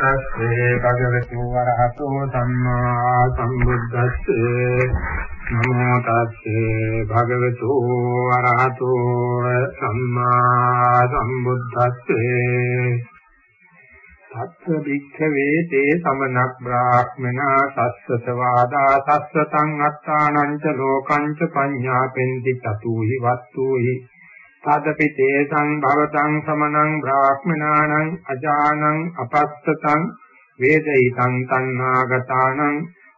තස්සේ භගවතු වරහතෝ සම්මා සම්බුද්දස්සේ නමෝ තස්සේ භගවතු වරහතෝ සම්මා සම්බුද්දස්සේ තත්ත්ව වික්ඛවේ තේ සමනක් බ්‍රාහ්මනා සස්සත වාදා සස්සතං අත්තානං ච ලෝකං ච පඤ්ඤාපෙන්ති චතුහි වත්තුහි තදපි තේසං භවතං සමනං බ්‍රාහ්මනානං අජානං අපස්සතං වේදිතං තණ්හාගතානං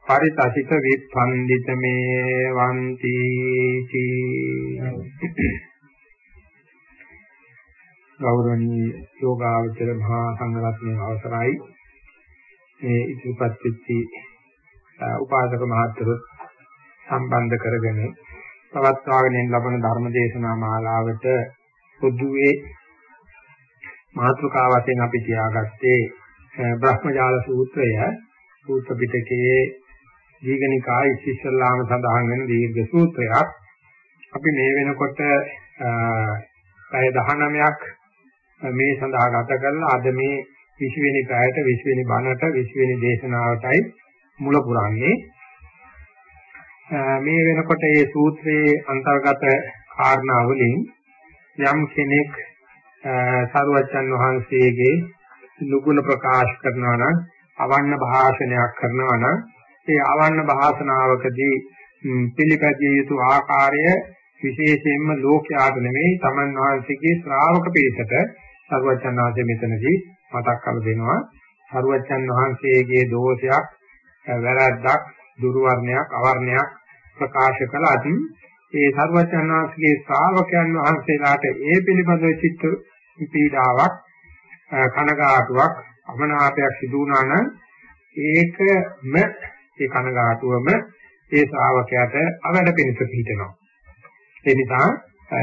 පරිතසිත විප්පන්දිත මේ වන්ති ගෞරවනීය යෝගාවචර මහා සංඝරත්නයේ අවසරයි මේ ඉතිපත් වෙච්චි උපාසක මහත්වරුත් සම්බන්ධ කරගෙන පවත්වාගෙන ලබන ධර්ම දේශනා මාලාවට පොදුවේ මාතෘකා වශයෙන් අපි තියාගත්තේ බ්‍රහ්මජාල සූත්‍රය සූත්‍ර පිටකයේ දීඝනිකාය ඉස්සෙල්ලාම සඳහන් වෙන දීර්ඝ සූත්‍රයක්. අපි මේ වෙනකොට පැය 19ක් මේ සඳහා ගත කරලා අද මේ 20 වෙනි පැයට 20 වෙනි බණට 20 වෙනි දේශනාවටයි මුල පුරන්නේ. මේ වෙනකොට මේ සූත්‍රයේ අන්තර්ගත කාරණා වලින් යම් කෙනෙක් සරුවච්චන් වහන්සේගේ නුගුණ ප්‍රකාශ කරනවා නම් අවන්න භාෂණයක් කරනවා නම් ඒ අවන්න භාෂණාවකදී පිළිපැදිය යුතු ආකාරය විශේෂයෙන්ම ලෝකයාට නෙමෙයි තමන් වහන්සේගේ ශ්‍රාවක පිරිසට සරුවච්චන් වහන්සේ මෙතනදී මතක් කර දෙනවා. සරුවච්චන් වහන්සේගේ දෝෂයක් වැරද්දක් දුර්වර්ණයක් අවර්ණයක් ප්‍රකාශ කළාදී ඒ සර්වඥාන්සේගේ ශ්‍රාවකයන් වහන්සේලාට ඒ පිළිබඳව චිත්ත පීඩාවක් කනගාටුවක් අමනාපයක් සිදු වුණා නම් ඒකම ඒ කනගාටුවම ඒ ශ්‍රාවකයාට අවඩ පිණිස පිටනවා ඒ නිසා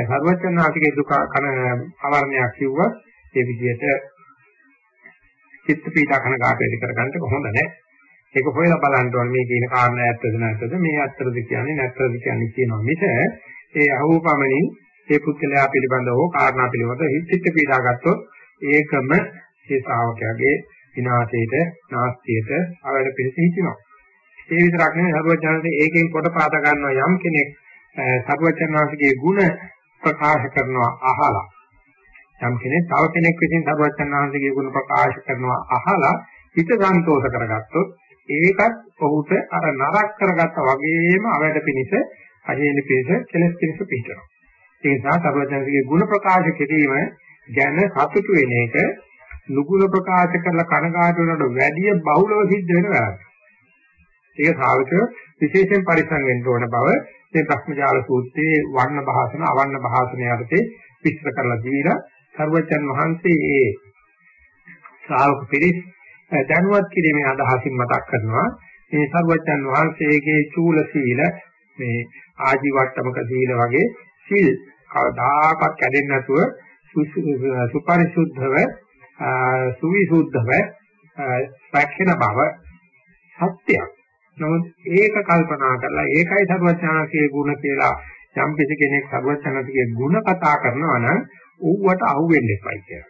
සර්වඥාන්සේගේ දුක කන අවර්ණයක් කිව්වොත් ඒ විදිහට චිත්ත පීඩා කනගාටු ඇති කරගන්න කොහොමද නැහැ ඒක හොයලා බලන්න ඕනේ. මේ කියන කාරණා ඇත්තද නැත්තද? මේ ඇත්තද කියන්නේ නැත්තද කියන්නේ කියනවා මිස ඒ අහුවපමණින් ඒ පුද්ගලයා පිළිබඳව හෝ කාරණා පිළිබඳව හිත පීඩා ගත්තොත් ඒකම ඒ ශ්‍රාවකයාගේ විනාශයට නාස්තියට අවඩ පිළිස හිතිනවා ඒ විතරක් නෙවෙයි සර්වඥාන්සේ ඒකෙන් කොට පාද ගන්නවා යම් කෙනෙක් සර්වඥාන්සේගේ ಗುಣ ප්‍රකාශ කරනවා අහලා. යම් කෙනෙක් තව කෙනෙක් විසින් සර්වඥාන්සේගේ ගුණ ප්‍රකාශ කරනවා අහලා හිත සන්තෝෂ කරගත්තොත් ඒකත් ඔහුට අර නරක කරගත්තා වගේම අවැඩ පිනිස අහේන පිනිස කෙලස් පිනිස පිටනවා. ඒ නිසා සර්වඥාන්සේගේ ගුණ ප්‍රකාශ කිරීම ගැන සතුටු වෙන එක නුගුණ ප්‍රකාශ කරලා කනගාටු වෙනකොට වැඩි බහුලව සිද්ධ වෙන වැරද්ද. ඒක ශ්‍රාවක විශේෂයෙන් පරිසං වෙන්න ඕන බව මේ භ්‍රමජාල සූත්‍රයේ වර්ණ භාෂණ අවන්න භාෂණ යටතේ විස්තර කරලා දීලා සර්වඥන් වහන්සේ ඒ ශ්‍රාවක පිරිස් දැනුවත් කිරීමේ අදහසින් මතක් කරනවා මේ සර්වඥන් වහන්සේගේ චූල සීල මේ ආජීවට්ටමක සීල වගේ සීල් කවදාකවත් කැඩෙන්නේ නැතුව සුපරිසුද්ධව සුවිසුද්ධව පැක්ෂණ බව සත්‍යයක්. නමුත් ඒක කල්පනා කරලා ඒකයි සර්වඥාන්සේ ගුණ කියලා යම් කෙනෙක් සර්වඥාන්සේගේ ගුණ කතා කරනවා නම් ඌවට අහු වෙන්න එපයි කියලා.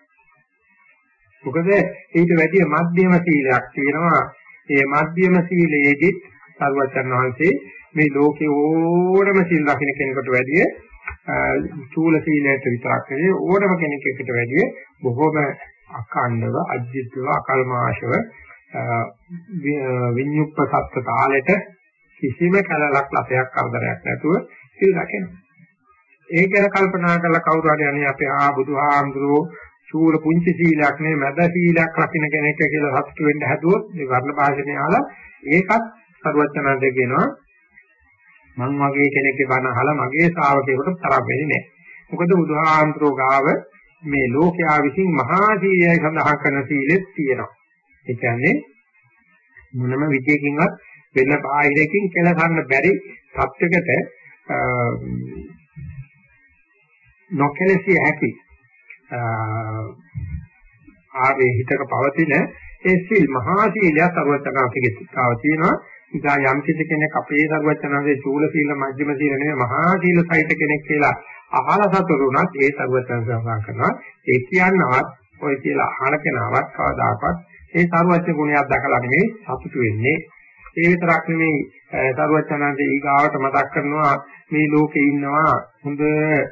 මොකද ඊට වැඩිය මධ්‍යම සීලයක් තියෙනවා. ඒ මධ්‍යම සීලයේදී සර්වචන් වහන්සේ මේ ලෝකේ ඕනම සීල් රකින්න කෙනෙකුට වැඩිය චූල සීලයට විතරක් නෙවෙයි ඕනම කෙනෙකුට වැඩිය බොහෝම අඛණ්ඩව අජිත්ව අකල්මාශව විඤ්ඤුප්ප සත්ත්ව තාලෙට කිසිම කලලක් ලපයක් කරදරයක් නැතුව සීල් රකිනවා. ඒක ගැන කල්පනා කරලා කවුරු හරි අනේ අපේ ආ බුදුහාමුදුරුවෝ චූල පුංචි සීලයක් නේ මැද සීලයක් රකින්න කෙනෙක් කියලා සතුටු වෙන්න හැදුවොත් මේ වර්ණ භාෂණය අහලා ඒකත් සරුවචනන්ද කියනවා මං වගේ කෙනෙක්ගේ බණ අහලා මගේ ශ්‍රාවකයෙකුට තරම් වෙන්නේ නැහැ. මොකද බුදුහාන්තරෝ ගාව මේ ලෝකයා විසින් මහා සීලය සඳහන් කරන සීලෙත් තියෙනවා. ඒ කියන්නේ මොනම විදියකින්වත් වෙන බාහිරකින් කෙලසන්න බැරි සත්‍යකට නොකැලසිය හැකි ආවේ හිතක පවතින ඒ සීල් මහා සීලය සර්වචනාතිගේ තාව තියෙනවා. ඉතින් යම් කිසි කෙනෙක් අපේ සර්වචනාවේ චූල සීල මජ්ක්‍ධිම සීල නෙවෙයි මහා සීල සහිත කෙනෙක් කියලා අහලා සතුරුණත් ඒ සර්වචන සඳහන් කරනවා. ඒ කියනවත් ඔය කියලා අහන කෙනාවත් කවදාකවත් ඒ සර්වචන ගුණයක් දැකලා නෙවෙයි සතුටු වෙන්නේ. ඒ විතරක් නෙමෙයි සර්වචනන්සේ ඊගාවට මතක් කරනවා මේ ලෝකේ ඉන්නවා හොඳ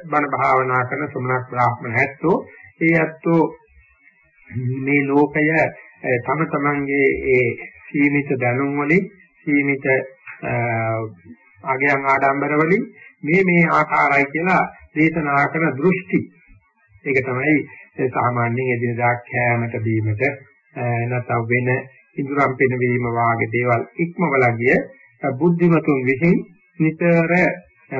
බණ භාවනා කරන සුමනක් බ්‍රාහ්මණ ඇත්තෝ. ඒ ඇත්තෝ මේ ලෝකය තම තමන්ගේ ඒ සීමිත දැනුම් වලින් සීමිත අගයන් ආඩම්බර වලින් මේ මේ ආකාරයි කියලා දේශනා කරන දෘෂ්ටි. ඒක තමයි සාමාන්‍යයෙන් එදිනදා කෑමට බීමට නැත්නම් වෙන ඉඳුරම් පිනවීම වාගේ දේවල් ඉක්මවලා ගිය බුද්ධිමතුන් විසින් නිතර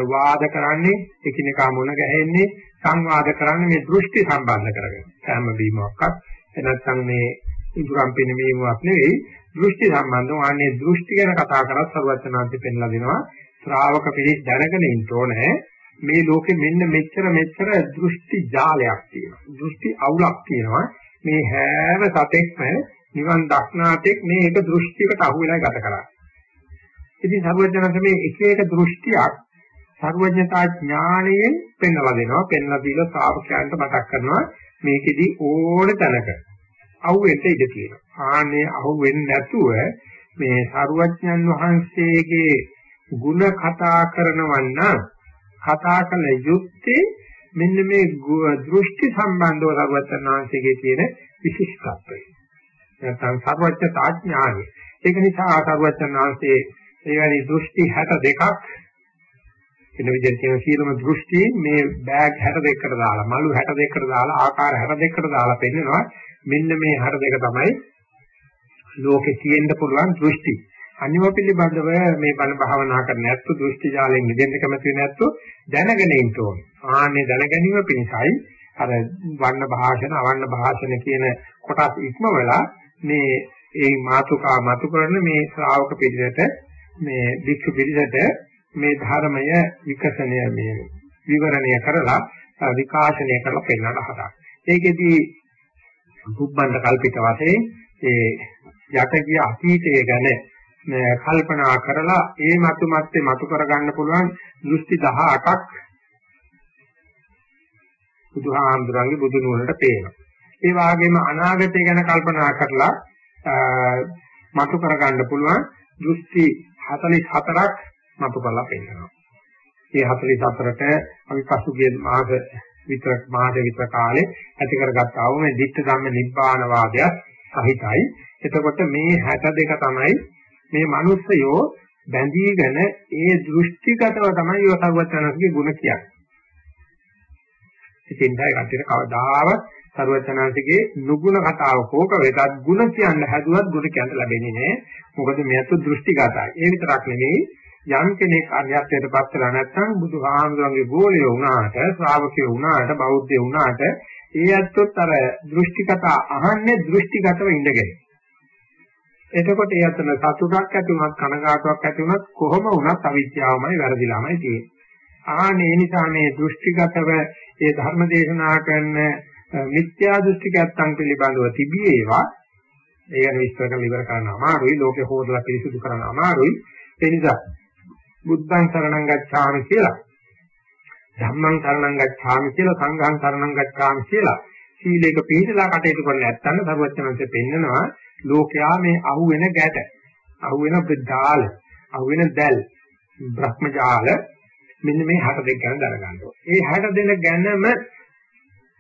වාද කරන්නේ එකිනෙකා මුණ ගැහෙන්නේ සංවාද කරන්නේ මේ දෘෂ්ටි සම්බන්ධ කරගෙන. කෑම බීමක්වත් නැත්නම් මේ ඉදුරම් පිනවීමක් නෙවෙයි දෘෂ්ටි සම්බන්ධව ආන්නේ දෘෂ්ටි ගැන කතා කරත් සර්වඥාන්ති පෙන්ලා දෙනවා ශ්‍රාවක පිළිස් දැනගෙන ඉන්න ඕනේ. මේ ලෝකෙ මෙන්න මෙච්චර මෙච්චර දෘෂ්ටි ජාලයක් තියෙනවා. දෘෂ්ටි අවුලක් තියෙනවා. මේ හැම සතෙක්ම නිවන් දක්නාතෙක් මේ එක දෘෂ්ටියකට අහු වෙලා ගත කරා ඉතින් සර්වඥාන්ත මේ එක එක දෘෂ්ටියක් සර්වඥතා ඥාණයෙන් පෙන්වලා දෙනවා පෙන්වලා දීලා ශ්‍රාවකයන්ට මතක් කරනවා මේකෙදි ඕන තැනක අහුවෙන්න ඉඩ තියෙනවා. ආනේ අහුවෙන්නේ නැතුව මේ සරුවඥන් වහන්සේගේ ಗುಣ කතා කරනවන්න කතා කළ යුත්තේ මෙන්න මේ දෘෂ්ටි සම්බන්ධව සරුවඥන් වහන්සේගේ තියෙන විශිෂ්ටත්වය. නැත්නම් සර්වඥතා ඥානය. ඒක නිසා සරුවඥන් වහන්සේ එවැනි දෘෂ්ටි 62ක් වෙන විදිහට කියන සියලුම දෘෂ්ටි මේ බෑග් 62කට දාලා මලු 62කට දාලා ආකාර 62කට දාලා පෙන්නනවා. මෙන්න මේ 62 තමයි ලෝකේ තියෙන්න පුළුවන් දෘෂ්ටි. අනිව පිළිබඳව මේ බණ භාවනා කරන්න නැත්තු දෘෂ්ටි ජාලයෙන් මිදෙන්න කැමති නැත්තු දැනගෙන ඉන්න ඕනේ. ආන්නේ දැනගැනීම පිණිසයි අර වන්න භාෂණ අවන්න භාෂණ කියන කොටස් ඉක්මවලා මේ ඒ මාතුකා මතු කරන මේ ශ්‍රාවක පිළිවෙත මේ වික්ෂු පිළිවෙත මේ ධර්මය විකසනය මේ විවරණය කරලා විකාශනය කරලා පෙන්වන්න හදා. ඒකෙදී බුබ්බන්ද කල්පිත වශයෙන් ඒ යට ගිය අතීතය ගැන කල්පනා කරලා ඒ මතු මැත්තේ මතු කරගන්න පුළුවන් දෘෂ්ටි 18ක් බුදුහාමුදුරන්ගේ බුදු නුවණට පේනවා. ඒ වගේම අනාගතය ගැන කල්පනා කරලා මතු කරගන්න පුළුවන් දෘෂ්ටි 44ක් මතු කරලා පෙන්නනවා. මේ 44ට අපි පසුගිය මාස විතර මාස විතර කාලේ ඇති කරගත්තා වූ මේ ධිට්ඨ ධම්ම නිබ්බාන වාදය සහිතයි. එතකොට මේ 62 තමයි මේ මිනිස්සයෝ බැඳීගෙන ඒ දෘෂ්ටිගතව තමයි යෝසවචනස්ගේ ಗುಣ කියන්නේ. ඉතින් දැන් කටියට කවදාවත් සර්වචනාංශගේ නුගුණ කතාව කෝක වෙතත් ಗುಣ කියන්න හැදුවත් ಗುಣ කියන්න ලැබෙන්නේ නැහැ. මොකද මෙයත් දෘෂ්ටිගතයි. ඒ විතරක් නෙමෙයි යම් කෙනෙක් අරියත්වයට පත් වෙලා නැත්නම් බුදුහාමුදුරන්ගේ ගෝලිය වුණාට ශ්‍රාවකයෝ වුණාට බෞද්ධයෝ වුණාට ඒ ඇත්තොත් අර දෘෂ්ටිගත අහන්නේ දෘෂ්ටිගතව ඉඳගෙන. එතකොට ඒ අතන සතුටක් ඇති වුණත් කනගාටුවක් ඇති වුණත් කොහොම වුණත් අවිද්‍යාවමයි වැරදිලාමයි තියෙන්නේ. ආනේ නිසා මේ දෘෂ්ටිගතව ඒ ධර්ම දේශනා කරන මිත්‍යා දෘෂ්ටිකයන් පිළිබඳව තිබීේවා ඒ ගැන විස්තර කරලා ඉවර කරන්න අමාරුයි ලෝකේ හොදලා පිරිසුදු කරන්න අමාරුයි ඒ නිසා බුද්ධං සරණං ගච්ඡාමි කියලා. ධම්මං සරණං ගච්ඡාමි කියලා සංඝං සරණං ගච්ඡාමි කියලා. සීලේක පිළිදලා කටයුතු කරන්න නැත්නම් සර්වඥාන්සේ පෙන්නනවා ලෝකයා මේ අහුවෙන ගැට, අහුවෙන බදාල, අහුවෙන දැල්, බ්‍රහ්මජාල මෙන්න මේ 62 ගැන දැනගන්න ඕනේ. මේ 62 ගැනම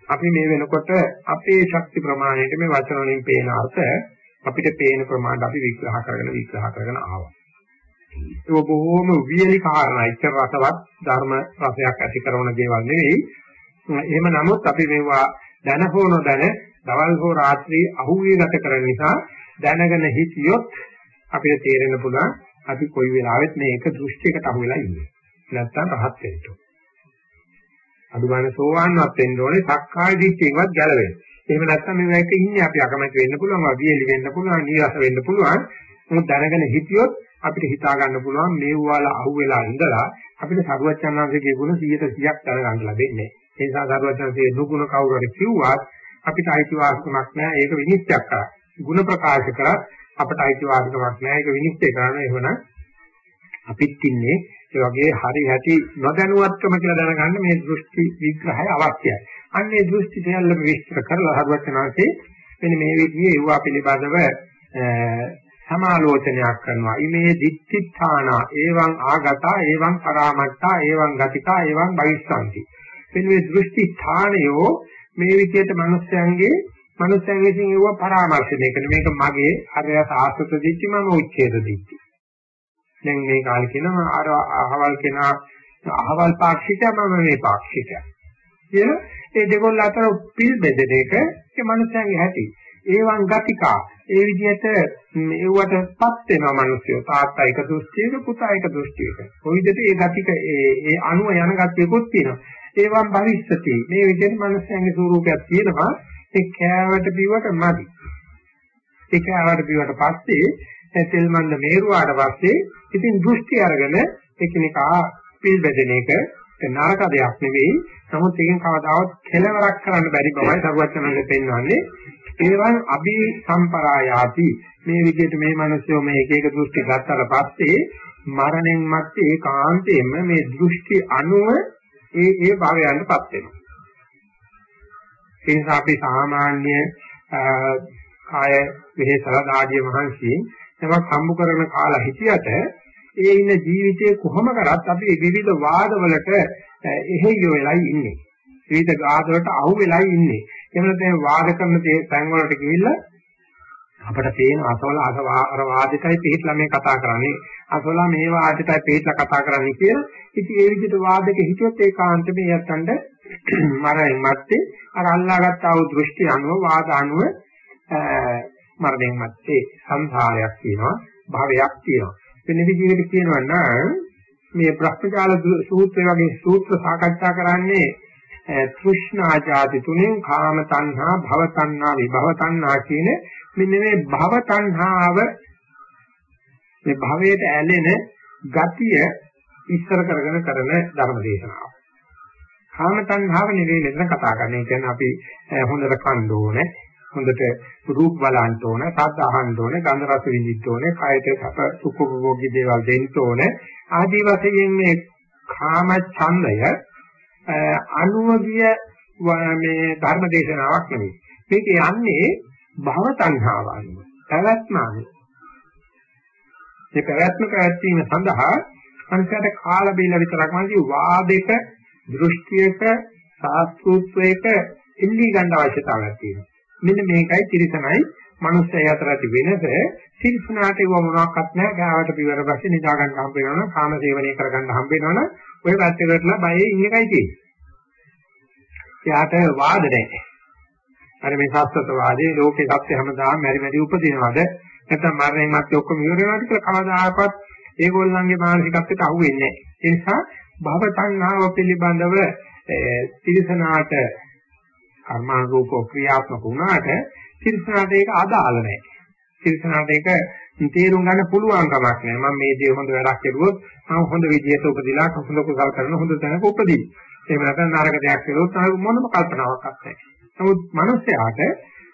අපි මේ වෙනකොට අපේ ශක්ති ප්‍රමාණයට මේ වචන වලින් පේන අර්ථ අපිට පේන ප්‍රමාණයට අපි විග්‍රහ කරගෙන විග්‍රහ කරගෙන ආවා. ඒක බොහොම වියලි කාරණා. ඉච්ඡර රසවත් ධර්ම රසයක් ඇති කරන දේවල් නෙවෙයි. එහෙම නමුත් අපි මේවා දැන හෝ නොදැන දවල් හෝ රාත්‍රී අහුවේ ගත කරන නිසා දැනගෙන හිටියොත් අපිට තේරෙන්න පුළුවන් අපි කොයි වෙලාවෙත් මේක දෘෂ්ටියකට අහු වෙලා ඉන්නේ. නැත්තම් රහත් වෙන්න. අඩු ගන්න සෝවාන්වත් වෙන්න ඕනේ සක්කාය දිට්ඨියවත් ගැලවෙන්න. එහෙම නැත්නම් මේ වෙයික ඉන්නේ අපි අකමැති වෙන්න පුළුවන්, අවියලි වෙන්න පුළුවන්, නීරස වෙන්න පුළුවන්. මොකද දැනගෙන හිටියොත් අපිට හිතා ගන්න පුළුවන් මේ වල අහුවෙලා ඉඳලා අපිට සරුවචනාංශයේ ගුණ 100%ක් දැනගන්න ලැබෙන්නේ. ඒ නිසා සරුවචනාංශයේ නුගුණ කවුරු හරි කිව්වත් අපිට අයිතිවාසිකමක් නැහැ ඒක විනිශ්චය කරා. ಗುಣ ප්‍රකාශ කරා අපිට අයිතිවාසිකමක් නැහැ ඒක විනිශ්චය කරන්න එහෙමනම් අපිත් ඉන්නේ ඒ වගේ හරි හැටි නොදැනුවත්කම කියලා දැනගන්න මේ දෘෂ්ටි විග්‍රහය අවශ්‍යයි. අන්නේ දෘෂ්ටි දෙයල්ලම විස්තර කරලා හරුවචනාංශේ මෙන්න මේ විදිහේ ඒවා පිළිබඳව සමාලෝචනයක් කරනවා. ඉමේ දික්ඛිඨාන එවං ආගතා එවං පරාමත්තා එවං ගතිකා එවං බහිස්සanti. මෙන්න මේ දෘෂ්ටි ස්ථානයෝ මේ විදිහට මිනිස්යන්ගේ මිනිස්යන් විසින් ඒව පරාමර්ශනය කරන මේක මගේ අරයස ආසත දිච්චි මම උච්ඡේද දිච්චි. දැන් මේ කාලේ කියනවා අර අහවල් කෙනා අහවල් පාක්ෂිකයා මම මේ පාක්ෂිකයා. කියලා ඒ දෙකොල්ල අතර පිල් බෙදෙන එක ඒ මිනිස්යන්ගේ හැටි. ඒවන් ගතිකා. ඒ විදිහට ඒවටපත් වෙනවා මිනිස්සු. තාත්තා එක දෘෂ්ටියක පුතා එක දෘෂ්ටියක. කොයි විදිහට ඒ ගතික ඒ ඒ අණුව යන ගතියකුත් තියෙනවා. ඒවන් භවිෂ්‍යති. මේ විදිහට මිනිස්යන්ගේ ස්වරූපයක් තියෙනවා. ඒ කෑවට බිවට මදි. ඒ කෑවට බිවට පස්සේ තෙල් මන්ද මේරුවාට පස්සේ ඉතින් දෘෂ්ටි අරගෙන එකිනෙකා පිල් බෙදෙන එක නරක දෙයක් නෙවෙයි. නමුත් ඒකෙන් කවදාවත් කෙලවරක් කරන්න බැරි බවයි සරුවචනන්ද පෙන්වන්නේ. ඒවන් අභි සම්පරායාති මේ විදිහට මේ මිනිස්සු මේ එක එක දෘෂ්ටි ගත්තට පස්සේ මරණයෙන් මත්තේ ඒකාන්තයෙන්ම මේ දෘෂ්ටි අනුව ඒ ඒ භාවයන්ටපත් වෙනවා. ඒ නිසා අපි සාමාන්‍ය කාය වෙහෙසලා දාඩිය මහන්සි තමක් හම්බ කරන කාලා හිටියට ඒ ඉන්න ජීවිතේ කොහොම කරත් අපි විවිධ වාදවලට එහෙයිය වෙලයි ඉන්නේ. විවිධ වාදවලට අහු වෙලයි ඉන්නේ. එහෙම නැත්නම් වාද කරන තැන් වලට ගිහිල්ලා අපිට පේන අසවල අර වාදිතයි පිටලා මේ කතා කරන්නේ. අසවල මේ වාදිතයි පිටලා කතා කරන්නේ කියලා ඉතින් ඒ විදිහට වාදක හිතුවොත් ඒකාන්ත මේ යත්තන්ට මරණයන් මැත්තේ අර අල්ලාගත් ආ වූ දෘෂ්ටි අනුව වාද අනුව මරණයන් මැත්තේ සංසාරයක් තියෙනවා භවයක් තියෙනවා. වෙන විදිහකට කියනවා නම් මේ බ්‍රහ්මජාල සූත්‍රය වගේ සූත්‍ර සාකච්ඡා කරන්නේ තෘෂ්ණා ජාති තුනෙන් කාම තණ්හා භව තණ්හා විභව තණ්හා කියන මෙන්න මේ භව තණ්හාව මේ භවයට ඇලෙන ගතිය ඉස්සර කරගෙන කරන ධර්ම දේශනාව. කාම තණ්හාව නෙවෙයි මෙතන කතා කරන්නේ. කියන්නේ අපි හොඳට කන්න ඕනේ, හොඳට රූප බලන්න ඕනේ, ශබ්ද අහන්න ඕනේ, ගන්ධ රස විඳින්න ඕනේ, කායයට සප සුඛ භෝගී දේවල් දෙන්න ඕනේ. ආදී වශයෙන් මේ කාම ඡන්දය අනුවගිය මේ ධර්ම දේශනාවක් නෙවෙයි. මේක යන්නේ භව තණ්හාව අනුව. පැවැත්ම අනුව. මේ පැවැත්ම පැවැත්වීම සඳහා අනිසයට කාල බීල විතරක් නෙවෙයි වාදයක දෘෂ්ටියක සාස්ත්‍රුත්වයක ඉල්ලී ගන්න අවශ්‍යතාවයක් තියෙනවා. මෙන්න මේකයි තිරසනයි මනුස්සය අතර ඇති වෙනස. තිරසනාට ඒව මොනවාක්වත් නැහැ. ගාවට පිවර පස්සේ නිදා ගන්න හම්බ වෙනවනම් කාම සේවනය කර ගන්න හම්බ වෙනවනම් ඔය පැත්තේ කරලා බයේ ඉන්න එකයි තියෙන්නේ. එයාට වාද නැහැ. අර මේ සත්‍යත වාදේ ලෝකේ සත්‍ය හැමදාම මෙරි මෙරි උපදිනවද? නැත්නම් මරණයන් මැත්තේ ඔක්කොම ඉවර වෙනවද කියලා කවදාකවත් ඒගොල්ලන්ගේ මානසිකත්වයට අහු වෙන්නේ නැහැ. ඒ නිසා භව සංහාව පිළිබඳව තිරසනාට කර්මානුරූප ක්‍රියාත්මක වුණාට තිරසනාට ඒක අදාළ නැහැ. තිරසනාට ඒක තේරුම් ගන්න පුළුවන් කමක් නැහැ. මම මේ දේ හොඳ වැඩක් කරුවොත් මම හොඳ විදියට උපදිලා හොඳ කුසල් කරන හොඳ තැනක උපදින. එහෙම නැත්නම් නරක දෙයක් කළොත් මොනම කල්පනාවක් නැහැ. නමුත් මිනිස්යාට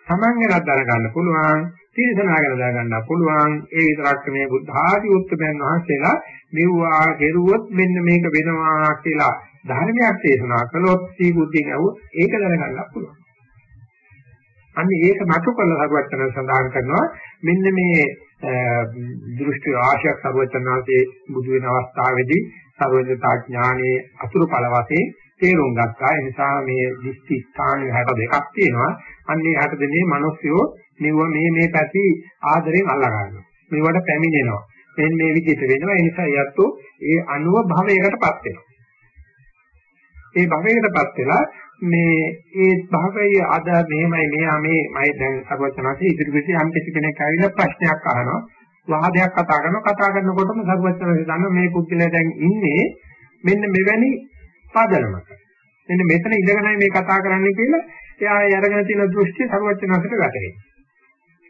Taman ගැන දැනගන්න පුළුවන්, තීරසනා ගැන දැනගන්න පුළුවන්. ඒ විතරක් මේ බුද්ධ ආදී උත්තරයන් වහන්සේලා මෙව්වා කෙරුවොත් මෙන්න මේක වෙනවා කියලා ධර්මයක් දේශනා කළොත් සී බුද්ධියෙන් අහුවොත් ඒක දැනගන්න පුළුවන්. අන්න ඒක මතු කළ සරුවචන සඳහන් කරනවා මෙන්න මේ දෘෂ්ටි ආශයක් සරුවචනාසේ බුදු වෙන අවස්ථාවේදී සර්වඥතා ඥානයේ අතුරු ඵල වශයෙන් තේරුම් ගත්තා. ඒ නිසා මේ දිස්ති ස්ථාන 62ක් තියෙනවා. අන්නේ 62 මිනිස්සුયો මෙව මේ මේ පැති ආදරෙන් අල්ලා ගන්නවා. මේවට පැමිණෙනවා. මෙන්න මේ විදිහට වෙනවා. ඒ නිසා යැත්තෝ ඒ අනුව භවයකටපත් වෙනවා. ඒ භවයකටපත් වෙලා මේ ඒ භවයේ අද මෙහෙමයි මෙහා මේ මම දැන් සර්වඥාන්සේ ඉදිරි පිටේ යම් කිසි කෙනෙක් ඇවිල්ලා ප්‍රශ්නයක් අහනවා. වාදයක් කතා කරනවා. කතා කරනකොටම සර්වඥාන්සේ දන්නවා මේ පුද්ගලයා දැන් ඉන්නේ මෙන්න මෙවැනි පදනමක. මෙන්න මෙතන ඉඳගෙනයි මේ කතා කරන්නේ කියලා එයා අරගෙන තියෙන දෘෂ්ටි සර්වඥාසට වැටෙනවා.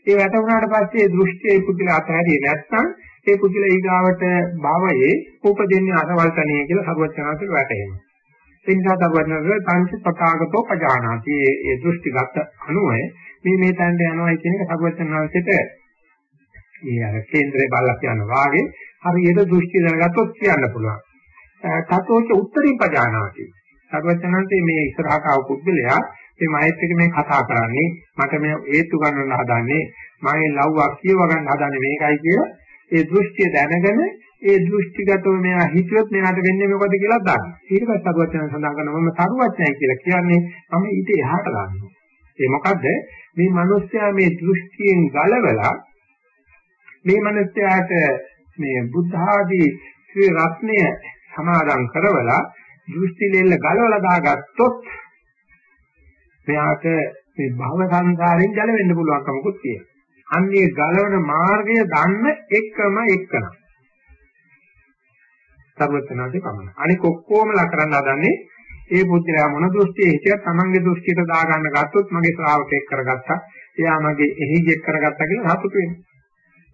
ඒ වැටුණාට පස්සේ දෘෂ්ටියේ පුදුල අතහැරියේ නැත්නම් ඒ පුදුල ඊගාවට භවයේ උපදින්නේ අසවල්තනිය කියලා සර්වඥාසට වැටෙනවා. ඒ නිසා සර්වඥාසට තංච පකාගතෝ පජානාති ඒ දෘෂ්ටිගත අනුව මේ මේ තැනට යනවා කියන එක සර්වඥාසට ඒ අර කේන්දරේ බලලා කියන වාගේ හරියට දෘෂ්ටි දැනගත්තොත් කියන්න පුළුවන්. තතෝච උත්තරින් පජානාති. සර්වඥාන්සේ මේ ඉස්සරහට ආව පුද්ගලයා මේ මහත් එක්ක මේ කතා කරන්නේ මට මේ හේතු ගන්නන්න හදන්නේ මගේ ලව්වක් කියව ගන්න හදන්නේ මේකයි කියලා ඒ දෘෂ්ටිය දැනගෙන ඒ දෘෂ්ටිගතව මෙයා හිතුවොත් මෙයාට වෙන්නේ මොකද කියලා දන්න. ඊට පස්සේ සරුවචන සඳහන් කරනවා මම සරුවචනයි කියලා කියන්නේ මම ඊට එහාට ගන්නවා. ඒ මොකද්ද? මේ මිනිස්යා මේ දෘෂ්ටියෙන් ගලවලා මේ මිනිස්යාට මේ බුද්ධ ආදී ශ්‍රී රත්නය සමාදන් කරවලා දෘෂ්ටි දෙල්ල ගලවලා දාගත්තොත් මෙයාට මේ භව සංසාරයෙන් ගැලවෙන්න පුළුවන්කමකුත් තියෙනවා. අන්නේ ගලවන මාර්ගය දන්න එකම එකන. සර්වඥාදී පමණ. අනික ඔක්කොම ලා කරන්න හදන්නේ ඒ පුත්‍රයා මොන දෘෂ්ටියේ හිටියත් Tamange දෘෂ්ටියට දාගන්න ගත්තොත් මගේ ශ්‍රාවකෙක් කරගත්තා. එයා මගේ එහිගෙක් කරගත්තා කියලා හසුතු වෙනවා.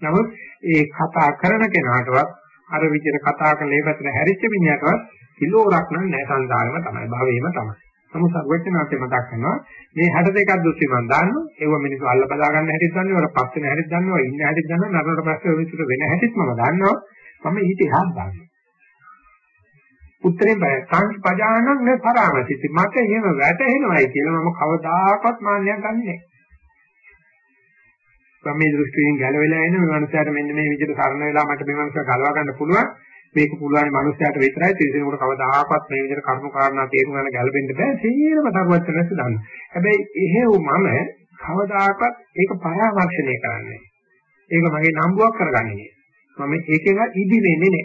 නමුත් ඒ කතා කරන කෙනාටවත් අර විදිහට කතා කරලා ඒ පැත්තට හැරිච්ච මිනිහටවත් කිලෝරක් නම් නැහැ සංසාරෙම තමයි භවෙම තමයි. නමුත් සර්වඥාන්සේ මතක් කරනවා මේ 62ක් දෘෂ්ටි මම දාන්නවා ඒව මිනිස්සු අල්ල බදා ගන්න හැටිත් දන්නවා වල පස්සෙන හැටිත් දන්නවා ඉන්න හැටිත් දන්නවා නරකට පස්සේ මිනිස්සුට වෙන හැටිත් මම දන්නවා මම ඊට එහාත් දන්නවා උත්තරේ බය. සංස්පජානං නේ පරාමසිත මට එහෙම වැටහෙනවයි කියලා මම කවදාකවත් මාන්නයක් ගන්නෙ නැහැ. මේ දෘෂ්ටියෙන් ගැලවෙලා එන මේ මනුස්සයාට මෙන්න මේ විදිහට සරණ වෙලා මට මේ මනුස්සයා ගලවා ගන්න පුළුවන්. මේක පුළුවන් මනුස්සයාට විතරයි. තිරසනෙකුට කවදාකවත් මේ විදිහට කර්ම කාරණා තේරුම් ගන්න ගැලපෙන්න බෑ. සීරම සර්වඥස් දන්න. හැබැයි එහෙව් මම කවදාකවත් ඒක පරාමර්ශණය කරන්නේ ඒක මගේ නම්බුවක් කරගන්නේ මම ඒකෙන් ඉදි වෙන්නේ නැහැ.